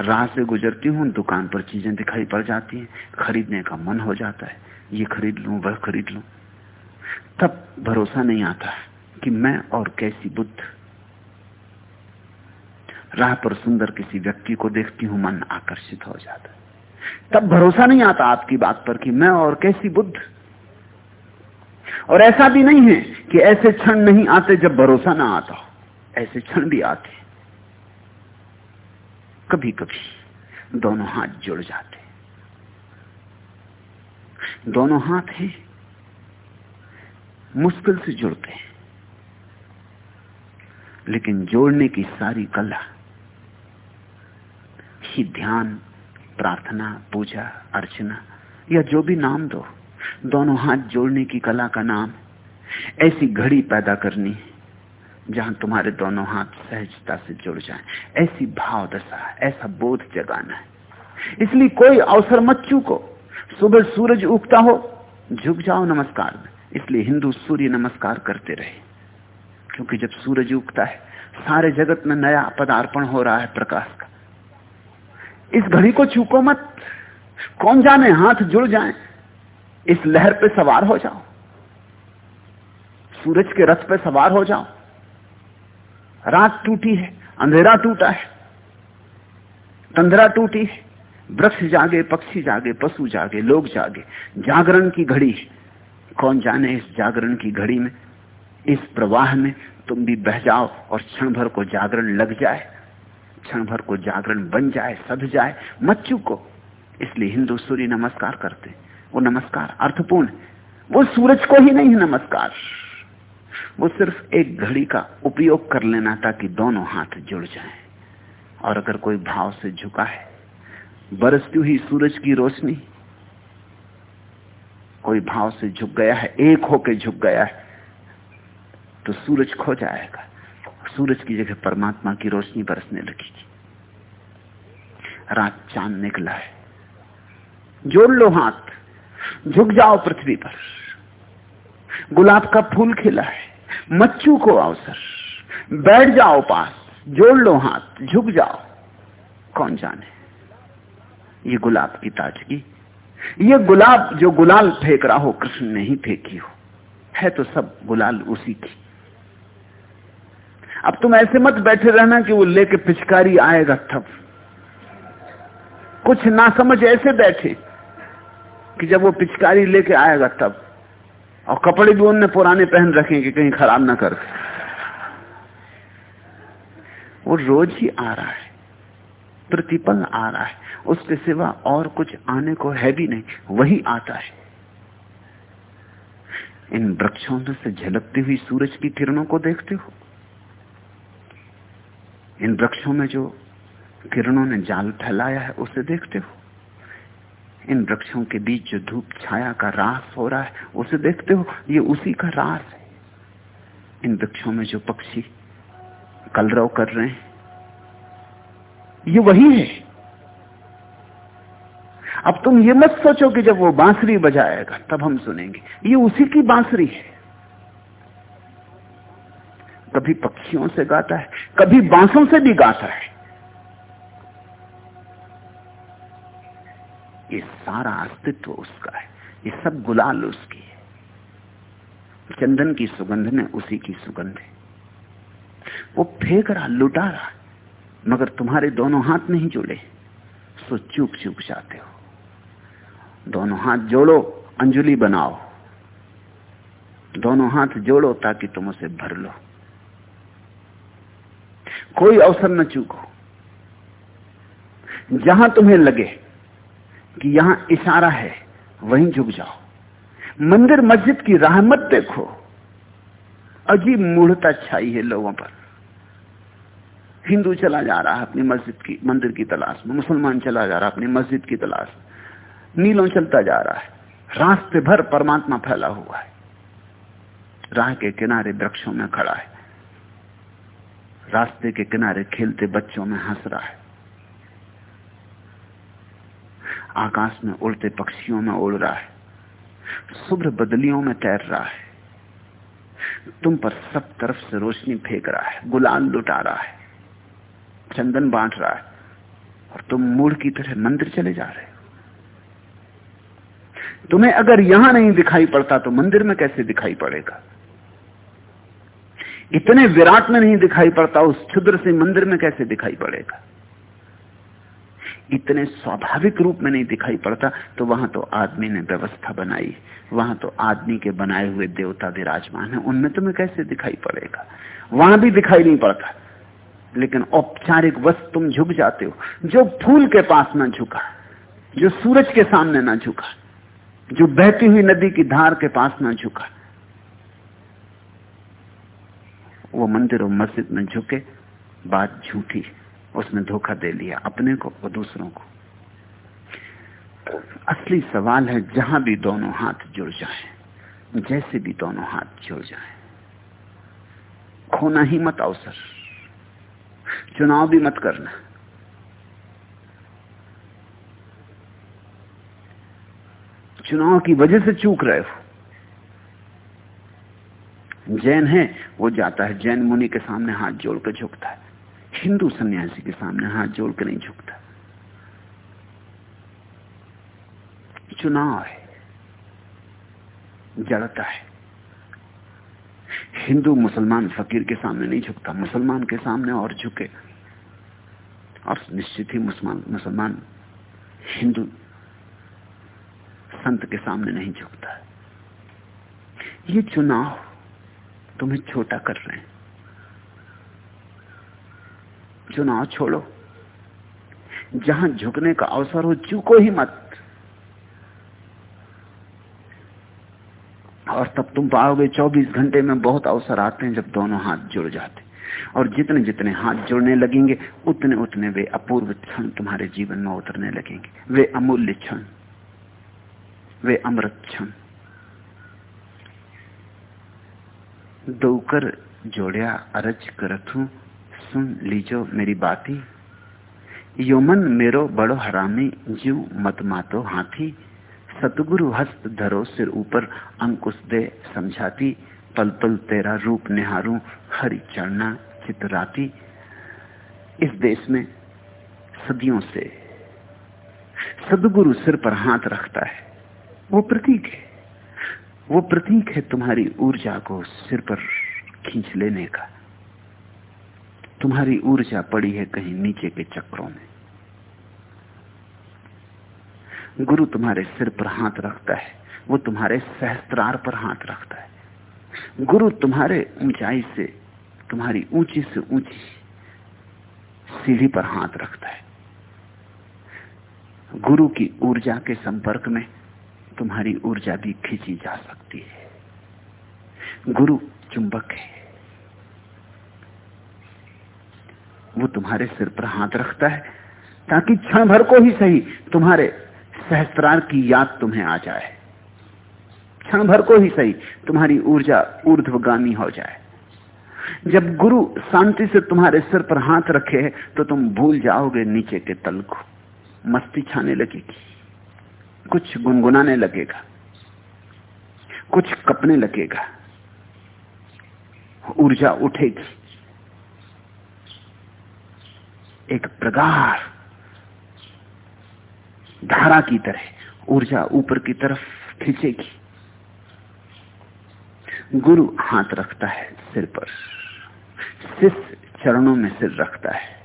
राह से गुजरती हूँ, दुकान पर चीज़ें दिखाई पड़ जाती हैं, खरीदने का मन हो जाता है, ये खरीद लू, वह खरीद लू। तब भरोसा नहीं आता कि मैं और कैसी बुद्ध। राह पर सुंदर किसी व्यक्ति को देखती हूँ, मन आकर्षित हो जाता है। तब भरोसा नहीं आता आपकी बात पर कि मैं और कैसी बुद्ध। और ऐसा भी नहीं है कि ऐसे क्षण नहीं आते जब भरोसा ना आता ऐसे क्षण भी आते। कभी कभी दोनों हाथ जुड़ जाते। दोनों हाथ हैं, मुश्किल से जुड़ते हैं। लेकिन जोड़ने की सारी कला ही ध्यान, प्रार्थना, पूजा, अर्चना या जो भी नाम दो दोनों हाथ जोड़ने की कला का नाम ऐसी घड़ी पैदा करनी जहाँ तुम्हारे दोनों हाथ सहजता से जुड़ जाएँ। ऐसी भाव दशा, ऐसा बोध जगाना है। इसलिए कोई अवसर मत चूको। सुबह सूरज उगता हो, झुक जाओ नमस्कार में। इसलिए हिंदू सूर्य नमस्कार करते रहे। क्योंकि जब सूरज उगता है, सारे जगत में नया पदार्पण हो रहा है प्रकाश का। इस घड़ी को चूको मत। कौन जाने हाथ जुड़ जाएँ? इस लहर पे सवार हो जाओ। सूरज के रथ पे सवार हो जाओ। रात टूटी है, अंधेरा टूटा है। तंद्रा टूटी है, वृक्ष जागे, पक्षी जागे, पशु जागे, लोग जागे। जागरण की घड़ी कौन जाने इस जागरण की घड़ी में? इस प्रवाह में तुम भी बह जाओ और क्षण भर को जागरण लग जाए। क्षण भर को जागरण बन जाए, सध जाए। मत चुको। इसलिए हिंदू सूर्य नमस्कार करते वो नमस्कार, अर्थपूर्ण। वो सूरज को ही नहीं नमस्कार। वो सिर्फ़ एक घड़ी का उपयोग कर लेना ताकि दोनों हाथ जुड़ जाएँ। और अगर कोई भाव से झुका है बरसती हुई सूरज की रोशनी? कोई भाव से झुक गया है, एक होके झुक गया है तो सूरज खो जाएगा। सूरज की जगह परमात्मा की रोशनी बरसने लगेगी। रात चाँद निकला है। जोड़ लो हाथ। झुक जाओ पृथ्वी पर। गुलाब का फूल खिला है, मच्छू को अवसर बैठ जाओ पास, जोड़ लो हाथ, झुक जाओ। कौन जाने? ये गुलाब की ताजगी। ये गुलाब जो गुलाल फेंक रहा हो, कृष्ण ने ही फेंकी हो। है तो सब गुलाल उसी की। अब तुम ऐसे मत बैठे रहना कि वो लेके पिचकारी आएगा तब। कुछ ना समझ ऐसे बैठे। कि जब वो पिचकारी लेके आएगा तब। और कपड़े भी उनने पुराने पहन रखे कि कहीं खराब ना कर। वो रोज ही आ रहा है। प्रतिपल आ रहा है। उसके सिवा और कुछ आने को है भी नहीं। वही आता है। इन वृक्षों में से झलकती हुई सूरज की किरणों को देखते हो? इन वृक्षों में जो किरणों ने जाल फैलाया है, उसे देखते हो? इन वृक्षों के बीच जो धूप छाया का रास हो रहा है, उसे देखते हो, ये उसी का रास है। इन वृक्षों में जो पक्षी कलरव कर रहे हैं, ये वही है। अब तुम ये मत सोचो कि जब वो बांसुरी बजाएगा, तब हम सुनेंगे। ये उसी की बांसुरी है। कभी पक्षियों से गाता है, कभी बांसों से भी गाता है। ये सारा अस्तित्व उसका है। ये सब गुलाल उसकी है। चंदन की सुगंध में उसी की सुगंध है। वो फेंक रहा लुटा रहा मगर तुम्हारे दोनों हाथ नहीं जुड़े। सो चूक चूक जाते हो। दोनों हाथ जोड़ो, अंजलि बनाओ। दोनों हाथ जोड़ो ताकि तुम उसे भर लो। कोई अवसर न चूको। जहाँ तुम्हें लगे कि यहाँ इशारा है, वहीं झुक जाओ। मंदिर मस्जिद की राह मत देखो। अजीब मूढ़ता छाई है लोगों पर। हिंदू चला जा रहा है अपनी मस्जिद की, मंदिर की तलाश में, मुसलमान चला जा रहा है अपनी मस्जिद की तलाश नीलों चलता जा रहा है। रास्ते भर परमात्मा फैला हुआ है। राह के किनारे वृक्षों में खड़ा है। रास्ते के किनारे खेलते बच्चों में हंस रहा है। आकाश में उड़ते पक्षियों में उड़ रहा है। शुभ्र बदलियों में तैर रहा है। तुम पर सब तरफ़ से रोशनी फेंक रहा है, गुलाल लुटा रहा है, चंदन बांट रहा है, और तुम मूड की तरह मंदिर चले जा रहे तुम्हें अगर यहाँ नहीं दिखाई पड़ता तो मंदिर में कैसे दिखाई पड़ेगा? इतने विराट में नहीं दिखाई पड़ता, उस क्षुद्र से मंदिर में कैसे दिखाई पड़ेगा? इतने स्वाभाविक रूप में नहीं दिखाई पड़ता तो वहाँ तो आदमी ने व्यवस्था बनाई। वहाँ तो आदमी के बनाए हुए देवता विराजमान है, उनमें तुम्हें कैसे दिखाई पड़ेगा? वहाँ भी दिखाई नहीं पड़ता। लेकिन औपचारिक वस्त तुम झुक जाते हो। जो फूल के पास ना झुका, जो सूरज के सामने ना झुका, जो बहती हुई नदी की धार के पास ना झुका, वो मंदिर और मस्जिद में झुके, बात झूठी। उसने धोखा दे लिया अपने को और दूसरों को। असली सवाल है जहाँ भी दोनों हाथ जुड़ जाए, जैसे भी दोनों हाथ जुड़ जाए। खोना ही मत अवसर, चुनाव भी मत करना। चुनाव की वजह से चूक रहे हो। जैन है, वो जाता है, जैन मुनि के सामने हाथ जोड़ कर झुकता है। हिंदू सन्यासी के सामने हाथ जोड़ कर नहीं झुकता। चुनाव है, जड़ता है। हिंदू मुसलमान फकीर के सामने नहीं झुकता, मुसलमान के सामने और झुके। और निश्चित ही मुसलमान मुसलमान हिंदू संत के सामने नहीं झुकता। ये चुनाव तुम्हें छोटा कर रहे हैं। चुनाव छोड़ो। जहाँ झुकने का अवसर हो चूको ही मत। और तब तुम पाओगे 24 घंटे में बहुत अवसर आते हैं जब दोनों हाथ जुड़ जाते और जितने जितने हाथ जुड़ने लगेंगे, उतने उतने वे अपूर्व क्षण तुम्हारे जीवन में उतरने लगेंगे। वे अमूल्य क्षण, वे अमृत क्षण। दौकर जोड़िया, अरज करत हूँ सुन लीजो मेरी बाती। योमन मेरो बड़ो हरामी, जीव मत मातो हाथी। सतगुरु हस्त धरो सिर ऊपर, अंकुश दे समझाती। पल पल तेरा रूप निहारू, हरि चढ़ना चितराती इस देश में सदियों से सदगुरु सिर पर हाथ रखता है। वो प्रतीक है। वो प्रतीक है तुम्हारी ऊर्जा को सिर पर खींच लेने का। तुम्हारी ऊर्जा पड़ी है कहीं नीचे के चक्रों में। गुरु तुम्हारे सिर पर हाथ रखता है, वो तुम्हारे सहस्त्रार पर हाथ रखता है। गुरु तुम्हारे ऊंचाई से, तुम्हारी ऊँची से ऊँची सीढ़ी पर हाथ रखता है। गुरु की ऊर्जा के संपर्क में तुम्हारी ऊर्जा भी खींची जा सकती है। गुरु चुंबक है। वो तुम्हारे सिर पर हाथ रखता है, ताकि क्षण भर को ही सही तुम्हारे सहस्त्रार की याद तुम्हें आ जाए। क्षण भर को ही सही तुम्हारी ऊर्जा ऊर्ध्वगामी हो जाए। जब गुरु शांति से तुम्हारे सिर पर हाथ रखे है तो तुम भूल जाओगे नीचे के तल को मस्ती छाने लगेगी। कुछ गुनगुनाने लगेगा। कुछ कपने लगेगा। ऊर्जा उठेगी। एक प्रगाढ़ धारा की तरह, ऊर्जा ऊपर की तरफ़ खींचेगी। गुरु हाथ रखता है सिर पर। शिष्य चरणों में सिर रखता है।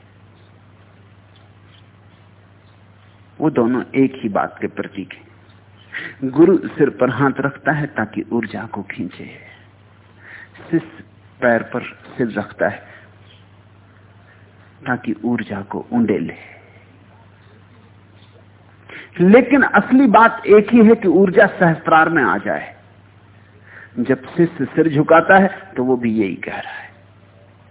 वो दोनों एक ही बात के प्रतीक है। गुरु सिर पर हाथ रखता है ताकि ऊर्जा को खींचे। शिष्य पैर पर सिर रखता है। ताकि ऊर्जा को ऊंडे ले। लेकिन असली बात एक ही है कि ऊर्जा सहस्त्रार में आ जाए। जब शिष्य सिर झुकाता है तो वो भी यही कह रहा है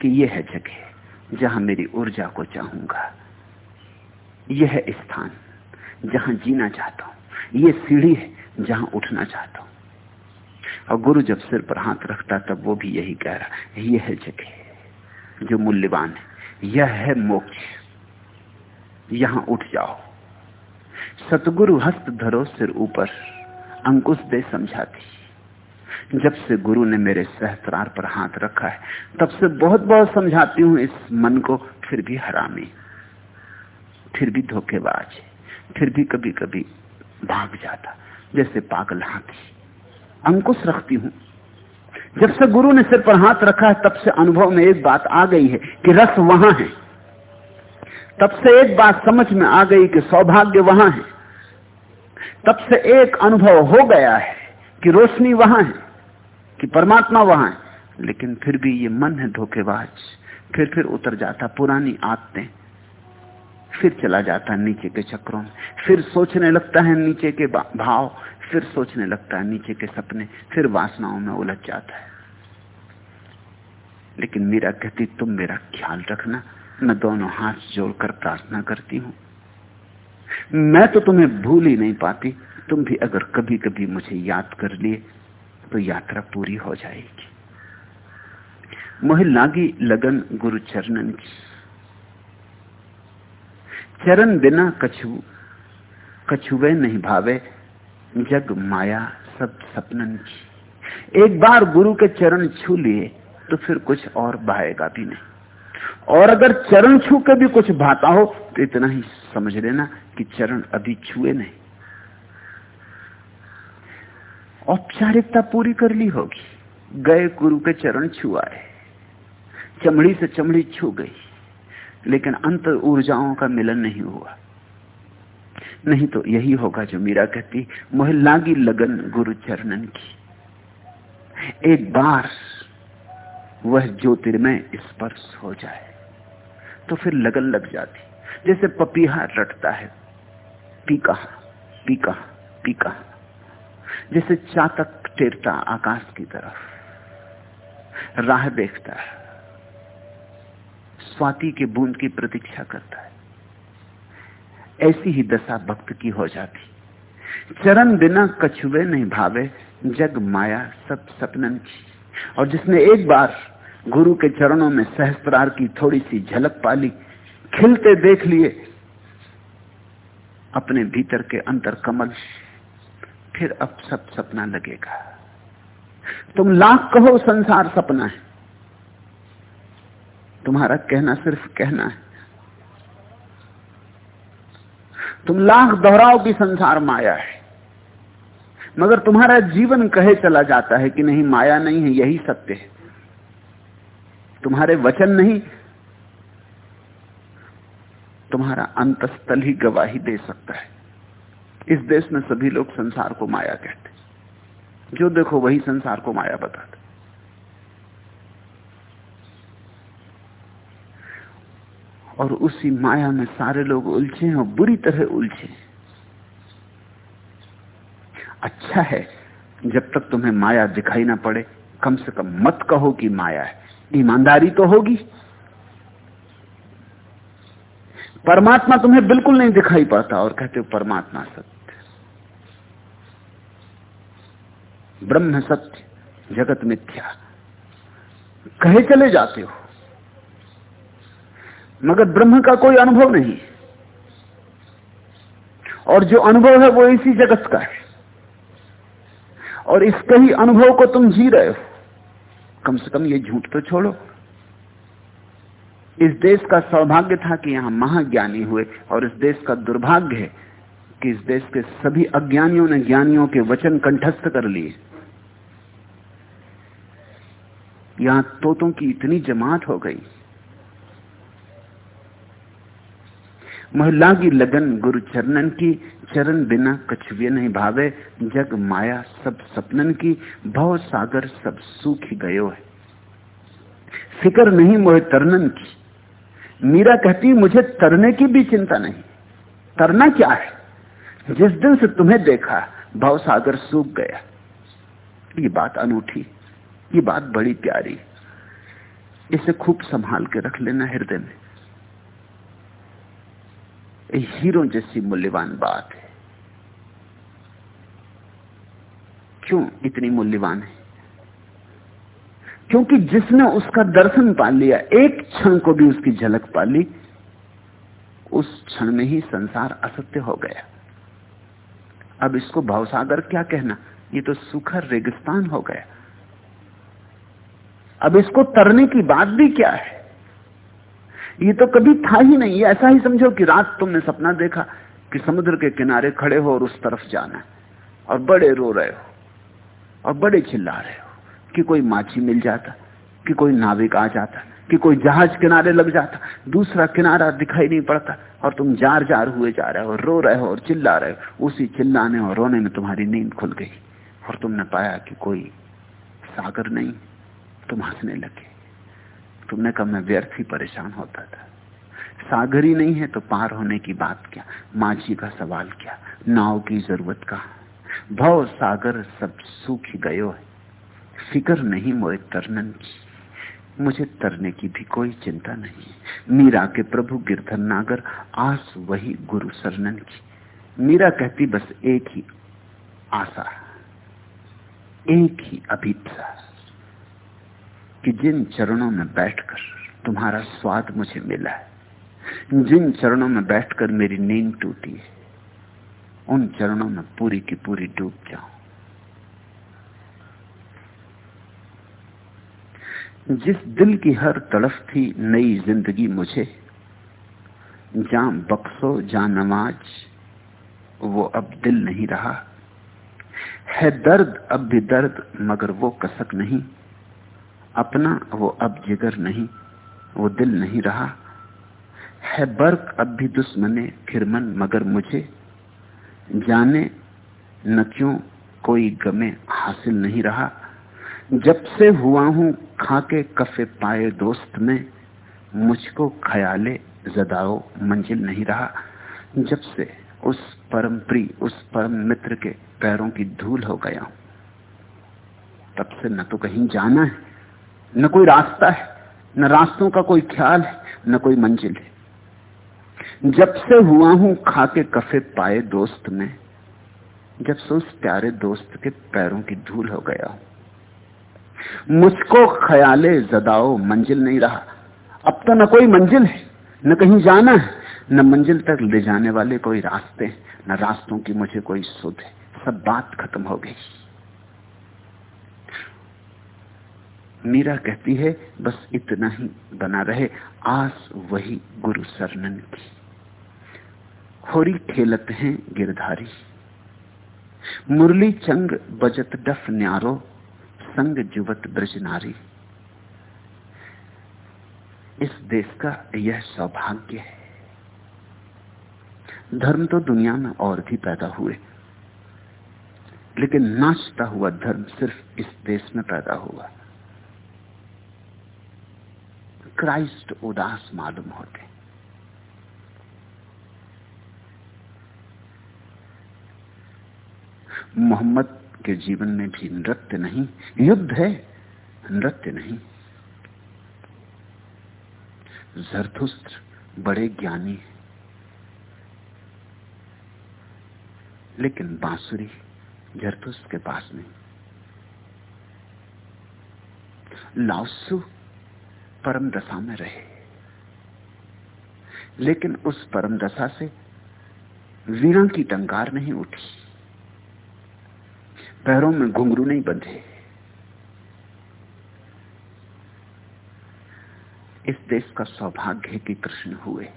कि यह है जगह जहाँ मेरी ऊर्जा को चाहूँगा। यह है स्थान जहाँ जीना चाहता हूँ। यह सीढ़ी है जहाँ उठना चाहता हूँ। और गुरु जब सिर पर हाथ रखता, तब वो भी यही कह रहा है, यह है जगह जो मूल्यवान है। यह है मोक्ष। यहाँ उठ जाओ। सतगुरु हस्त धरो सिर ऊपर, अंकुश दे समझाती। जब से गुरु ने मेरे सहस्त्रार पर हाथ रखा है, तब से बहुत बहुत समझाती हूँ इस मन को, फिर भी हरामी। फिर भी धोखेबाज फिर भी कभी कभी भाग जाता, जैसे पागल हाथी। अंकुश रखती हूँ जब से गुरु ने सिर पर हाथ रखा है, तब से अनुभव में एक बात आ गई है कि रस वहाँ है। तब से एक बात समझ में आ गई कि सौभाग्य वहाँ है। तब से एक अनुभव हो गया है कि रोशनी वहाँ है, कि परमात्मा वहाँ है। लेकिन फिर भी ये मन है धोखेबाज। फिर फिर उतर जाता पुरानी आदतें। फिर चला जाता नीचे के चक्रों में। फिर सोचने लगता है नीचे के भाव फिर सोचने लगता है, नीचे के सपने फिर वासनाओं में उलझ जाता है। लेकिन मीरा कहती तुम मेरा ख्याल रखना। मैं दोनों हाथ जोड़कर प्रार्थना करती हूँ। मैं तो तुम्हें भूल ही नहीं पाती। तुम भी अगर कभी कभी मुझे याद कर लिए तो यात्रा पूरी हो जाएगी। मोह लागी लगन गुरु चरणन की चरण बिना कछु कछुवे नहीं भावे। जग माया सब सपनन की। एक बार गुरु के चरण छू लिए तो फिर कुछ और बहाएगा भी नहीं। और अगर चरण छू के भी कुछ भाता हो तो इतना ही समझ लेना कि चरण अभी छुए नहीं। औपचारिकता पूरी कर ली होगी। गए गुरु के चरण छुआए चमड़ी से चमड़ी छू गई। लेकिन अंत ऊर्जाओं का मिलन नहीं हुआ। नहीं तो यही होगा जो मीरा कहती, मोह लागी लगन गुरु चरणन की। एक बार वह ज्योतिर्मय स्पर्श हो जाए तो फिर लगन लग जाती। जैसे पपीहा रटता है, पीका पीका पीका। जैसे चातक टेरता आकाश की तरफ़, राह देखता है, स्वाति के बूंद की प्रतीक्षा करता है। ऐसी ही दशा भक्त की हो जाती। चरण बिना कछुए नहीं भावे, जग माया सब सपनन की। और जिसने एक बार गुरु के चरणों में सहस्त्रार की थोड़ी सी झलक पाली, खिलते देख लिए, अपने भीतर के अंतर कमल, फिर अब सब सपना लगेगा। तुम लाख कहो संसार सपना है। तुम्हारा कहना सिर्फ़ कहना है। तुम लाख दोहराओ की संसार माया है। मगर तुम्हारा जीवन कहे चला जाता है कि नहीं, माया नहीं है, यही सत्य है। तुम्हारे वचन नहीं, तुम्हारा अंतस्थल ही गवाही दे सकता है। इस देश में सभी लोग संसार को माया कहते जो देखो वही संसार को माया बताते और उसी माया में सारे लोग उलझे हैं और बुरी तरह उलझे अच्छा है, जब तक तुम्हें माया दिखाई ना पड़े, कम से कम मत कहो कि माया है। ईमानदारी तो होगी। परमात्मा तुम्हें बिल्कुल नहीं दिखाई पाता और कहते हो परमात्मा सत्य। ब्रह्म सत्य, जगत मिथ्या। कहे चले जाते हो। मगर ब्रह्म का कोई अनुभव नहीं। और जो अनुभव है वो इसी जगत का है। और इसके ही अनुभव को तुम जी रहे हो। कम से कम ये झूठ तो छोड़ो। इस देश का सौभाग्य था कि यहाँ महाज्ञानी हुए और इस देश का दुर्भाग्य है कि इस देश के सभी अज्ञानियों ने ज्ञानियों के वचन कंठस्थ कर लिए। यहाँ तोतों की इतनी जमात हो गई। मोह लागी लगन गुरु चरणन की, चरण बिना कछुए नहीं भावे, जग माया सब सपनन की, भव सागर सब सूख गयो है। फिकर नहीं मोह तरनन की। मीरा कहती, मुझे तरने की भी चिंता नहीं। तरना क्या है? जिस दिन से तुम्हें देखा, भव सागर सूख गया। ये बात अनूठी, ये बात बड़ी प्यारी। इसे खूब संभाल के रख लेना हृदय में। हीरो जैसी मूल्यवान बात है। क्यों इतनी मूल्यवान है? क्योंकि जिसने उसका दर्शन पा लिया, एक क्षण को भी उसकी झलक पा ली, उस क्षण में ही संसार असत्य हो गया। अब इसको भावसागर क्या कहना? ये तो सुखर रेगिस्तान हो गया। अब इसको तरने की बात भी क्या है? ये तो कभी था ही नहीं, ये ऐसा ही समझो कि रात तुमने सपना देखा कि समुद्र के किनारे खड़े हो और उस तरफ़ जाना है और बड़े रो रहे हो और बड़े चिल्ला रहे हो कि कोई माछी मिल जाता, कि कोई नाविक आ जाता, कि कोई जहाज़ किनारे लग जाता, दूसरा किनारा दिखाई नहीं पड़ता और तुम जार जार हुए जा रहे हो रो रहे हो और चिल्ला रहे हो, उसी चिल्लाने और रोने में तुम्हारी नींद खुल गई और तुमने पाया कि कोई सागर नहीं, तुम हंसने लगे। तुमने कहा मैं व्यर्थ ही परेशान होता था। सागर ही नहीं है तो पार होने की बात क्या? माझी का सवाल क्या? नाव की ज़रूरत का भव सागर सब सूख गयो है। फ़िक्र नहीं मोए तरनन की। मुझे तरने की भी कोई चिंता नहीं मीरा के प्रभु गिरधर नागर, आस वही गुरु सरनन की। मीरा कहती बस एक ही आशा एक ही अभिप्सा कि जिन चरणों में बैठकर तुम्हारा स्वाद मुझे मिला है, जिन चरणों में बैठकर मेरी नींद टूटी है, उन चरणों में पूरी की पूरी डूब जाऊँ। जिस दिल की हर तड़फ थी नई ज़िंदगी मुझे जा बक्सो जा नमाज़ वो अब दिल नहीं रहा। है दर्द, अब भी दर्द, मगर वो कसक नहीं। अपना वो अब जिगर नहीं, वो दिल नहीं रहा। है बर्क अब भी दुश्मने खिरमन मगर मुझे। जाने न क्यों कोई गमे हासिल नहीं रहा। जब से हुआ हूँ खाके कफे पाए दोस्त में, मुझको ख्याले जदाओ मंजिल नहीं रहा। जब से उस परम प्री, उस परम मित्र के पैरों की धूल हो गया हूँ, तब से न तो कहीं जाना है। न कोई रास्ता है, न रास्तों का कोई ख्याल है, न कोई मंजिल है। जब से हुआ हूँ, खाके कफे पाए दोस्त में, जब से उस प्यारे दोस्त के पैरों की धूल हो गया हूँ। मुझको ख्याले जदाओ मंजिल नहीं रहा। अब तो न कोई मंजिल है, न कहीं जाना है, न मंजिल तक ले जाने वाले कोई रास्ते, न रास्तों की मुझे कोई सुध है। सब बात खत्म हो गई। मीरा कहती है, बस इतना ही बना रहे। आस वही गुरु सरनन की। होरी खेलत हैं गिरधारी। मुरली चंग बजत डफ न्यारो, संग जुवत ब्रज नारी। इस देश का यह सौभाग्य है। धर्म तो दुनिया में और भी पैदा हुए, लेकिन नाचता हुआ धर्म सिर्फ़ इस देश में पैदा हुआ। क्राइस्ट उदास मालूम होते। मोहम्मद के जीवन में भी नृत्य नहीं, युद्ध है, नृत्य नहीं। जरथुस्त्र बड़े ज्ञानी है, लेकिन बांसुरी जरतुस के पास नहीं। लाउसु परम दशा में रहे। लेकिन उस परम दशा से वीणा की टंकार नहीं उठी। पैरों में घुंघरू नहीं बंधे। इस देश का सौभाग्य है कि कृष्ण हुए।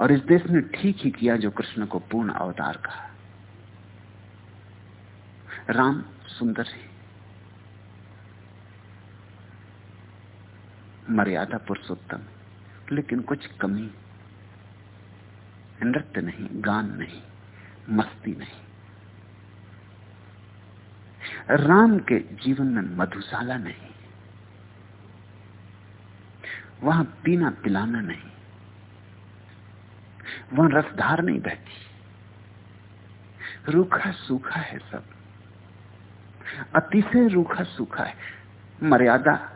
और इस देश ने ठीक ही किया जो कृष्ण को पूर्ण अवतार कहा। राम सुंदर है। मर्यादा पुरुषोत्तम। लेकिन कुछ कमी। नृत्य नहीं, गान नहीं, मस्ती नहीं। राम के जीवन में मधुशाला नहीं। वहाँ पीना पिलाना नहीं। वहाँ रसधार नहीं बहती। रूखा सूखा है सब। अतिशय रूखा सूखा है। मर्यादा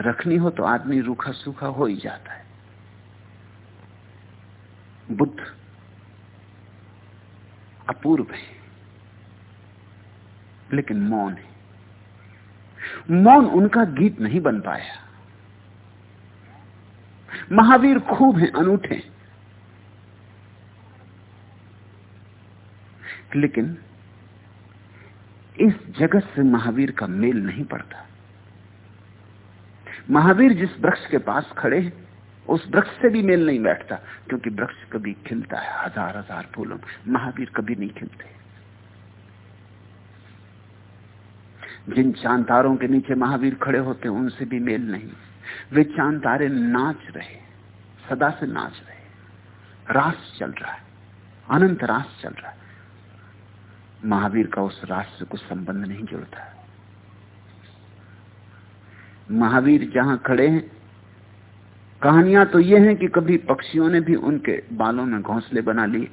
रखनी हो तो आदमी रूखा सूखा हो ही जाता है। बुद्ध अपूर्व है, लेकिन मौन है। मौन उनका गीत नहीं बन पाया। महावीर खूब हैं, अनूठे लेकिन इस जगत से महावीर का मेल नहीं पड़ता। महावीर जिस वृक्ष के पास खड़े हैं, उस वृक्ष से भी मेल नहीं बैठता, क्योंकि वृक्ष कभी खिलता है, हज़ार हज़ार फूलों महावीर कभी नहीं खिलते। जिन चाँद तारों के नीचे महावीर खड़े होते हैं, उनसे भी मेल नहीं। वे चाँद तारे नाच रहे, सदा से नाच रहे। रास चल रहा है, अनंत रास चल रहा है। महावीर का उस रास से कुछ संबंध नहीं जुड़ता। महावीर जहाँ खड़े हैं कहानियाँ तो ये हैं कि कभी पक्षियों ने भी उनके बालों में घोंसले बना लिए।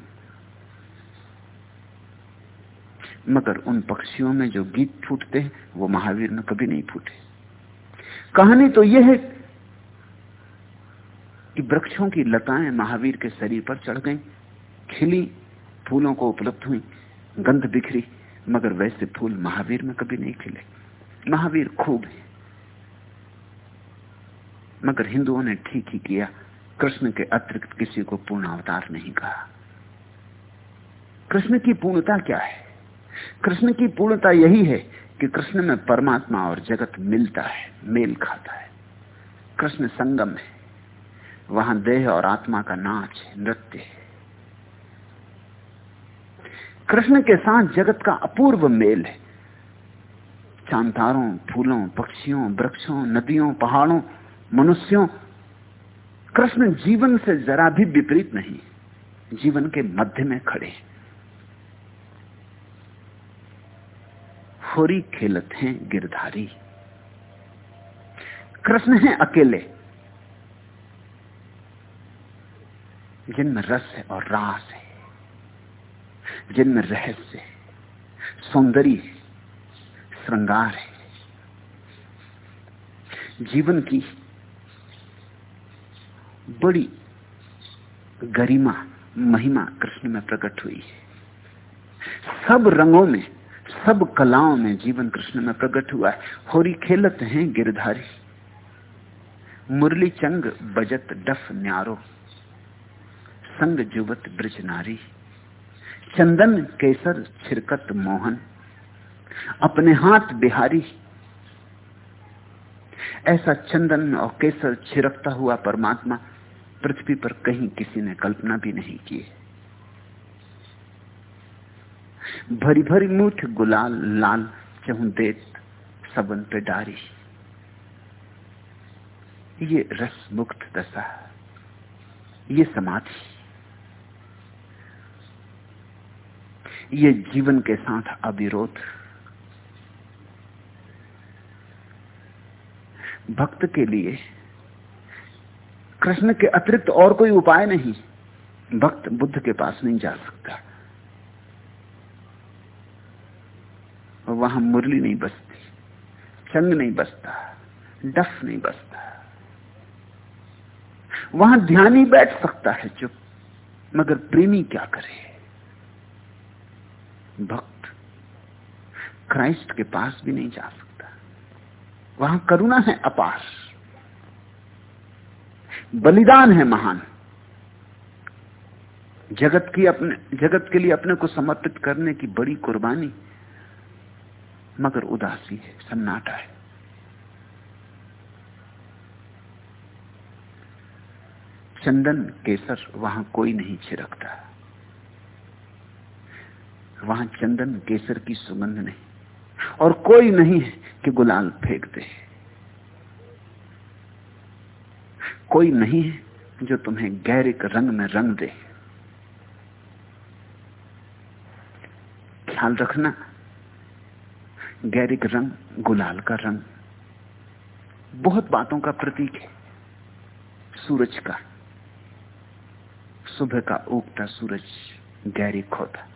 मगर उन पक्षियों में जो गीत फूटते हैं वो महावीर में कभी नहीं फूटे। कहानी तो यह है कि वृक्षों की लताएँ महावीर के शरीर पर चढ़ गईं, खिली फूलों को उपलब्ध हुई गंध बिखरी मगर वैसे फूल महावीर में कभी नहीं खिले। महावीर खूब है। मगर हिंदुओं ने ठीक ही किया। कृष्ण के अतिरिक्त किसी को पूर्ण अवतार नहीं कहा। कृष्ण की पूर्णता क्या है? कृष्ण की पूर्णता यही है कि कृष्ण में परमात्मा और जगत मिलता है, मेल खाता है। कृष्ण संगम है। वहाँ देह और आत्मा का नाच है, नृत्य है। कृष्ण के साथ जगत का अपूर्व मेल है। चांतारों, फूलों, पक्षियों, वृक्षों, नदियों, पहाड़ों मनुष्यों, कृष्ण जीवन से जरा भी विपरीत नहीं, जीवन के मध्य में खड़े होरी खेलत हैं गिरधारी। कृष्ण हैं अकेले। जिनमें रस है और रास है जिनमें रहस्य है, सौंदर्य श्रृंगार है, जीवन की बड़ी गरिमा, महिमा कृष्ण में प्रकट हुई है। सब रंगों में, सब कलाओं में जीवन कृष्ण में प्रकट हुआ है। होरी खेलत हैं गिरधारी। मुरली चंग बजत डफ न्यारो। संग जुवत ब्रज नारी। चंदन केसर छिरकत मोहन। अपने हाथ बिहारी। ऐसा चंदन और केसर छिरकता हुआ परमात्मा। पृथ्वी पर कहीं किसी ने कल्पना भी नहीं की। भरी भरी मूठ गुलाल, लाल चहु देत सबन पे डारी। ये रस मुक्त दशा, ये समाधि। ये जीवन के साथ अविरोध। भक्त के लिए कृष्ण के अतिरिक्त और कोई उपाय नहीं। भक्त बुद्ध के पास नहीं जा सकता। वहाँ मुरली नहीं बसती, चंग नहीं बसता, डफ नहीं बसता। वहाँ ध्यान ही बैठ सकता है चुप, मगर प्रेमी क्या करे? भक्त क्राइस्ट के पास भी नहीं जा सकता। वहाँ करुणा है अपार। बलिदान है महान। जगत की अपने, जगत के लिए अपने को समर्पित करने की बड़ी कुर्बानी, मगर उदासी है, सन्नाटा है। चंदन, केसर वहाँ कोई नहीं छिड़कता। वहाँ चंदन, केसर की सुगंध नहीं। और कोई नहीं है कि गुलाल फेंक दे। कोई नहीं है जो तुम्हें गैरिक रंग में रंग दे। ख्याल रखना गैरिक रंग गुलाल का रंग बहुत बातों का प्रतीक है। सूरज का, सुबह का उगता सूरज गैरिक होता।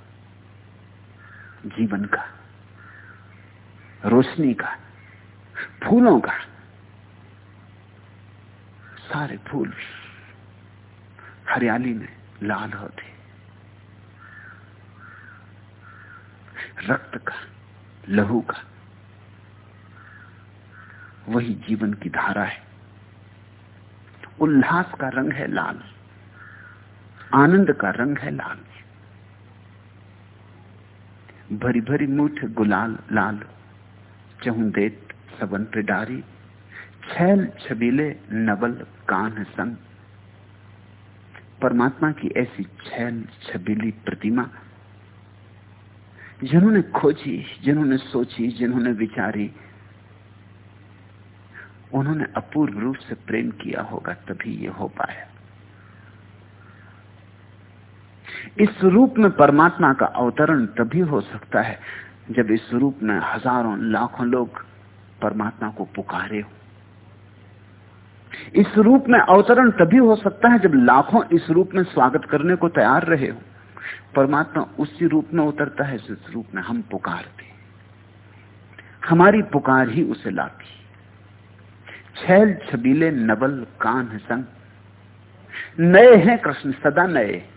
जीवन का, रोशनी का, फूलों का सारे फूल हरियाली में लाल होते रक्त का, लहू का, वही जीवन की धारा है। उल्लास का रंग है लाल, आनंद का रंग है लाल। भरी भरी मुठ गुलाल लाल चहु देत सबन पे डारी, छैल छबीले नवल कान संग परमात्मा की ऐसी छैल छबीली प्रतिमा, जिन्होंने खोजी, जिन्होंने सोची, जिन्होंने विचारी, उन्होंने अपूर्व रूप से प्रेम किया होगा, तभी ये हो पाया। इस रूप में परमात्मा का अवतरण तभी हो सकता है, जब इस रूप में हज़ारों, लाखों लोग परमात्मा को पुकारे हो। इस रूप में अवतरण तभी हो सकता है जब लाखों इस रूप में स्वागत करने को तैयार रहे हो। परमात्मा उसी रूप में उतरता है जिस रूप में हम पुकारते हमारी पुकार ही उसे लाती छैल छबीले नबल कान संग। नए हैं कृष्ण, सदा नए।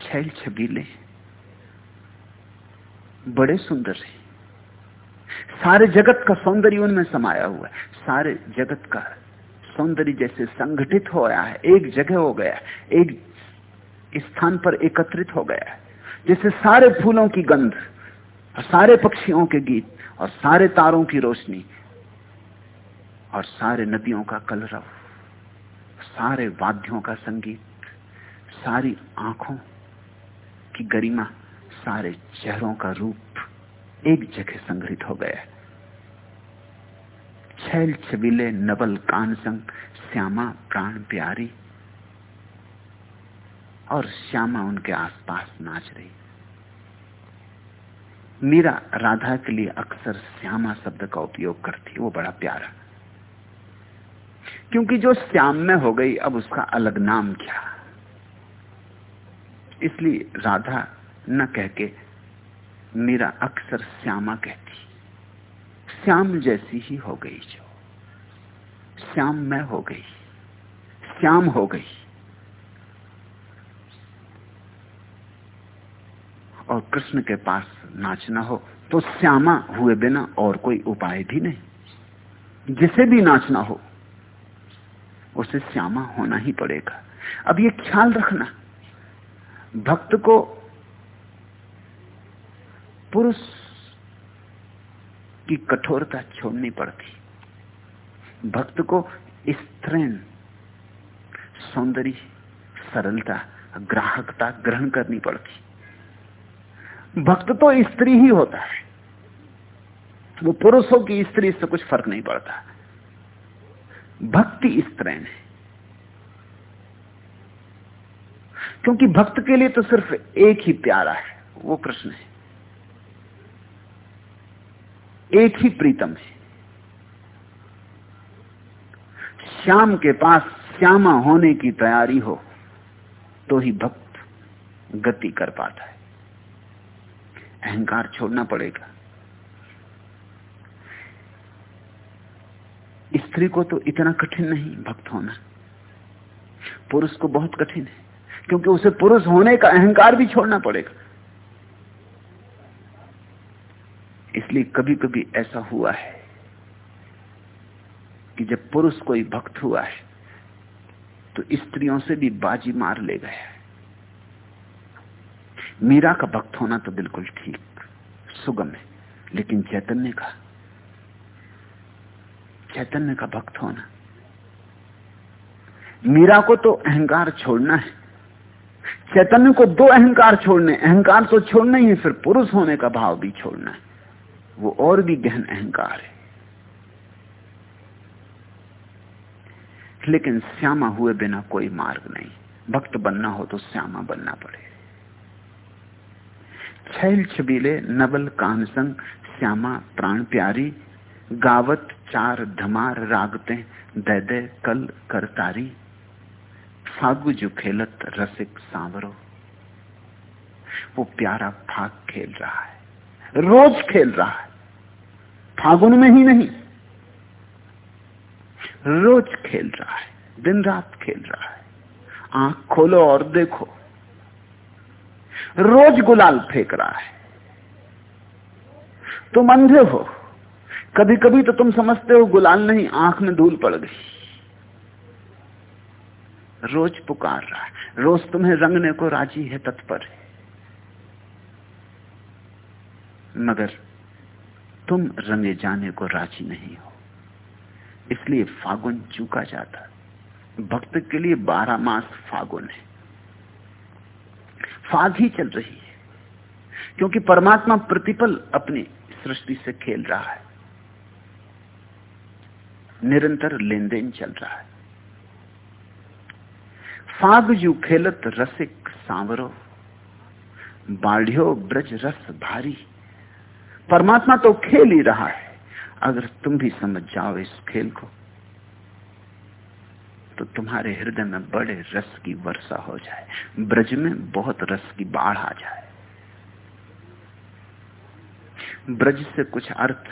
छैल छबीले। बड़े सुंदर है। सारे जगत का सौंदर्य उनमें समाया हुआ है। सारे जगत का सौंदर्य जैसे संगठित हो गया है। एक जगह हो गया एक स्थान पर एकत्रित हो गया है। जैसे सारे फूलों की गंध और सारे पक्षियों के गीत और सारे तारों की रोशनी और सारे नदियों का कलरव, सारे वाद्यों का संगीत, सारी आँखों की गरिमा, सारे चेहरों का रूप एक जगह संग्रहित हो गया। है छैल छबीले नबल कान संग श्यामा प्राण प्यारी और श्यामा उनके आसपास नाच रही। मीरा राधा के लिए अक्सर श्यामा शब्द का उपयोग करती, वो बड़ा प्यारा। क्योंकि जो श्याम में हो गई, अब उसका अलग नाम क्या? इसलिए राधा न कह के मीरा अक्सर श्यामा कहती, श्याम जैसी ही हो गई जो। श्याम में हो गई। श्याम हो गई। और कृष्ण के पास नाचना हो तो श्यामा हुए बिना और कोई उपाय भी नहीं। जिसे भी नाचना हो, उसे श्यामा होना ही पड़ेगा। अब ये ख्याल रखना, भक्त को पुरुष की कठोरता छोड़नी पड़ती। भक्त को स्त्रीन, सौंदर्य, सरलता, ग्राहकता ग्रहण करनी पड़ती। भक्त तो स्त्री ही होता है। वो पुरुषों की स्त्री से कुछ फ़र्क नहीं पड़ता। भक्ति स्त्री है। क्योंकि भक्त के लिए तो सिर्फ़ एक ही प्यारा है, वो कृष्ण है। एक ही प्रीतम है। श्याम के पास श्यामा होने की तैयारी हो तो ही भक्त गति कर पाता है। अहंकार छोड़ना पड़ेगा। स्त्री को तो इतना कठिन नहीं भक्त होना। पुरुष को बहुत कठिन है, क्योंकि उसे पुरुष होने का अहंकार भी छोड़ना पड़ेगा। इसलिए कभी कभी ऐसा हुआ है कि जब पुरुष कोई भक्त हुआ है तो स्त्रियों से भी बाजी मार ले गया है। मीरा का भक्त होना तो बिल्कुल ठीक, सुगम है, लेकिन चैतन्य का चैतन्य का भक्त होना। मीरा को तो अहंकार छोड़ना है, चैतन्य को दो अहंकार छोड़ने अहंकार तो छोड़ना ही है, फिर पुरुष होने का भाव भी छोड़ना है। वो और भी गहन अहंकार है। लेकिन श्यामा हुए बिना कोई मार्ग नहीं। भक्त बनना हो तो श्यामा बनना पड़े। छैल छबीले नबल कान संग श्यामा प्राण प्यारी, गावत चार धमार रागते दे दे कल करतारी फागु जो खेलत रसिक सांवरो। वो प्यारा फाग खेल रहा है, रोज खेल रहा है। फागुन में ही नहीं। रोज खेल रहा है, दिन रात खेल रहा है। आँख खोलो और देखो। रोज गुलाल फेंक रहा है। तुम अंधे हो। कभी कभी तो तुम समझते हो गुलाल नहीं, आँख में धूल पड़ गई। रोज पुकार रहा है। रोज तुम्हें रंगने को राज़ी है तत्पर। है मगर तुम रंगे जाने को राज़ी नहीं हो। इसलिए फागुन चूका जाता भक्त के लिए बारह मास फागुन है। फाग ही चल रही है, क्योंकि परमात्मा प्रतिपल अपनी सृष्टि से खेल रहा है। निरंतर लेन देन चल रहा है। फाग जू खेलत रसिक सांवरो, बाढ़ियो ब्रज रस भारी। परमात्मा तो खेल ही रहा है। अगर तुम भी समझ जाओ इस खेल को तो तुम्हारे हृदय में बड़े रस की वर्षा हो जाए। ब्रज में बहुत रस की बाढ़ आ जाए। ब्रज से कुछ अर्थ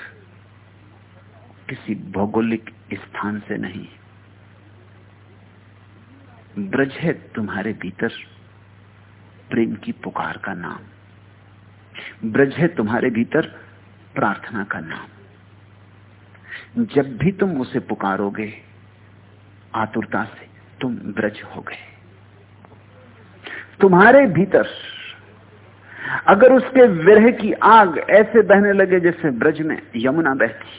किसी भौगोलिक स्थान से नहीं। ब्रज है तुम्हारे भीतर प्रेम की पुकार का नाम। ब्रज है तुम्हारे भीतर प्रार्थना का नाम जब भी तुम उसे पुकारोगे, आतुरता से तुम ब्रज हो गए तुम्हारे भीतर अगर उसके विरह की आग ऐसे बहने लगे जैसे ब्रज में यमुना बहती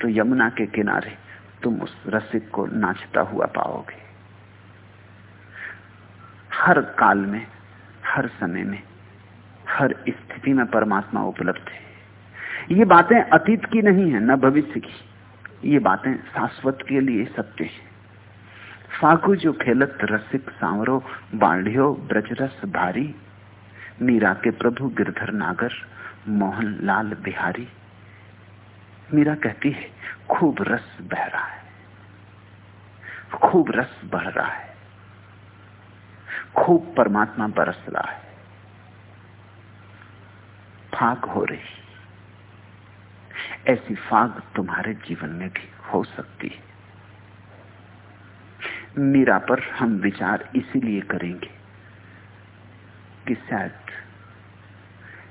तो यमुना के किनारे तुम उस रसिक को नाचता हुआ पाओगे। हर काल में, हर समय में हर स्थिति में परमात्मा उपलब्ध है। ये बातें अतीत की नहीं है, न भविष्य की। ये बातें शाश्वत के लिए सत्य है। फाकू जो खेलत रसिक सांवरो, बाढ़ियो, ब्रजरस भारी, मीरा के प्रभु गिरधर नागर, मोहन लाल बिहारी। मीरा कहती है, खूब रस बह रहा है। खूब रस बढ़ रहा है। खूब परमात्मा बरस रहा है। फाग हो रही। ऐसी फाग तुम्हारे जीवन में भी हो सकती है। मीरा पर हम विचार इसीलिए करेंगे कि शायद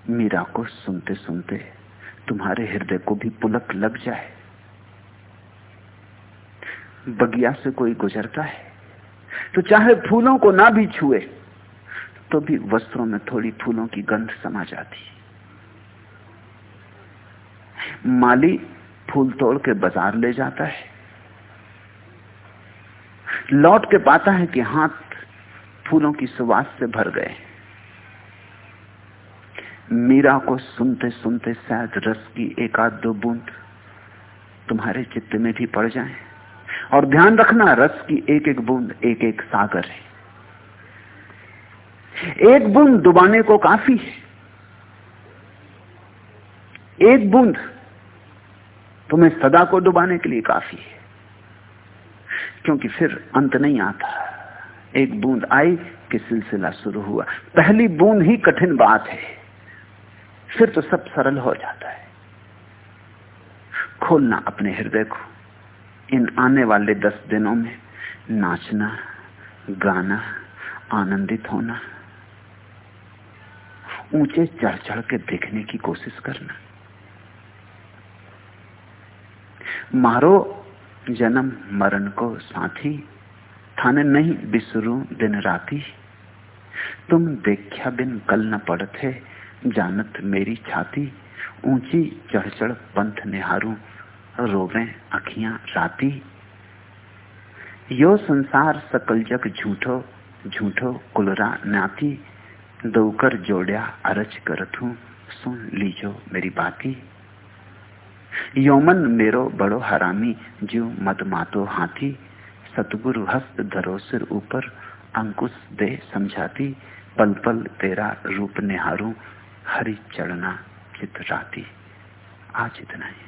मीरा को सुनते सुनते तुम्हारे हृदय को भी पुलक लग जाए। बगिया से कोई गुजरता है तो चाहे फूलों को ना भी छुए तो भी वस्त्रों में थोड़ी फूलों की गंध समा जाती माली फूल तोड़ के बाज़ार ले जाता है। लौट के पाता है कि हाथ फूलों की सुवास से भर गए। मीरा को सुनते सुनते शायद रस की एक आध दो बूंद तुम्हारे चित्त में भी पड़ जाए। और ध्यान रखना, रस की एक एक बूंद एक एक सागर है। एक बूंद डुबाने को काफ़ी है। एक बूंद तुम्हें सदा को डुबाने के लिए काफ़ी है। क्योंकि फिर अंत नहीं आता। एक बूंद आई, कि सिलसिला शुरू हुआ। पहली बूंद ही कठिन बात है। फिर तो सब सरल हो जाता है। खोलना अपने हृदय को। इन आने वाले दस दिनों में नाचना, गाना, आनंदित होना। ऊँचे चढ़ चढ़ के देखने की कोशिश करना। मारो जन्म मरण को साथी। थाने नहीं बिसरू दिन राती। तुम देखा बिन कल न पड़ते, जानत मेरी छाती। ऊँची चढ़ चढ़ पंथ निहारू, रोवे अखियाँ राती। यो संसार सकल जग झूठो झूठो कुलरा नाती। दौकर जोड़िया अरज करत हूँ सुन लीजो मेरी बाती। यौमन मेरो बड़ो हरामी जो मत मातो हाथी, सतगुरु हस्त धरो सिर ऊपर, अंकुश दे समझाती, पल पल तेरा रूप निहारू, हरी चढ़ना चित राती। आज इतना ही।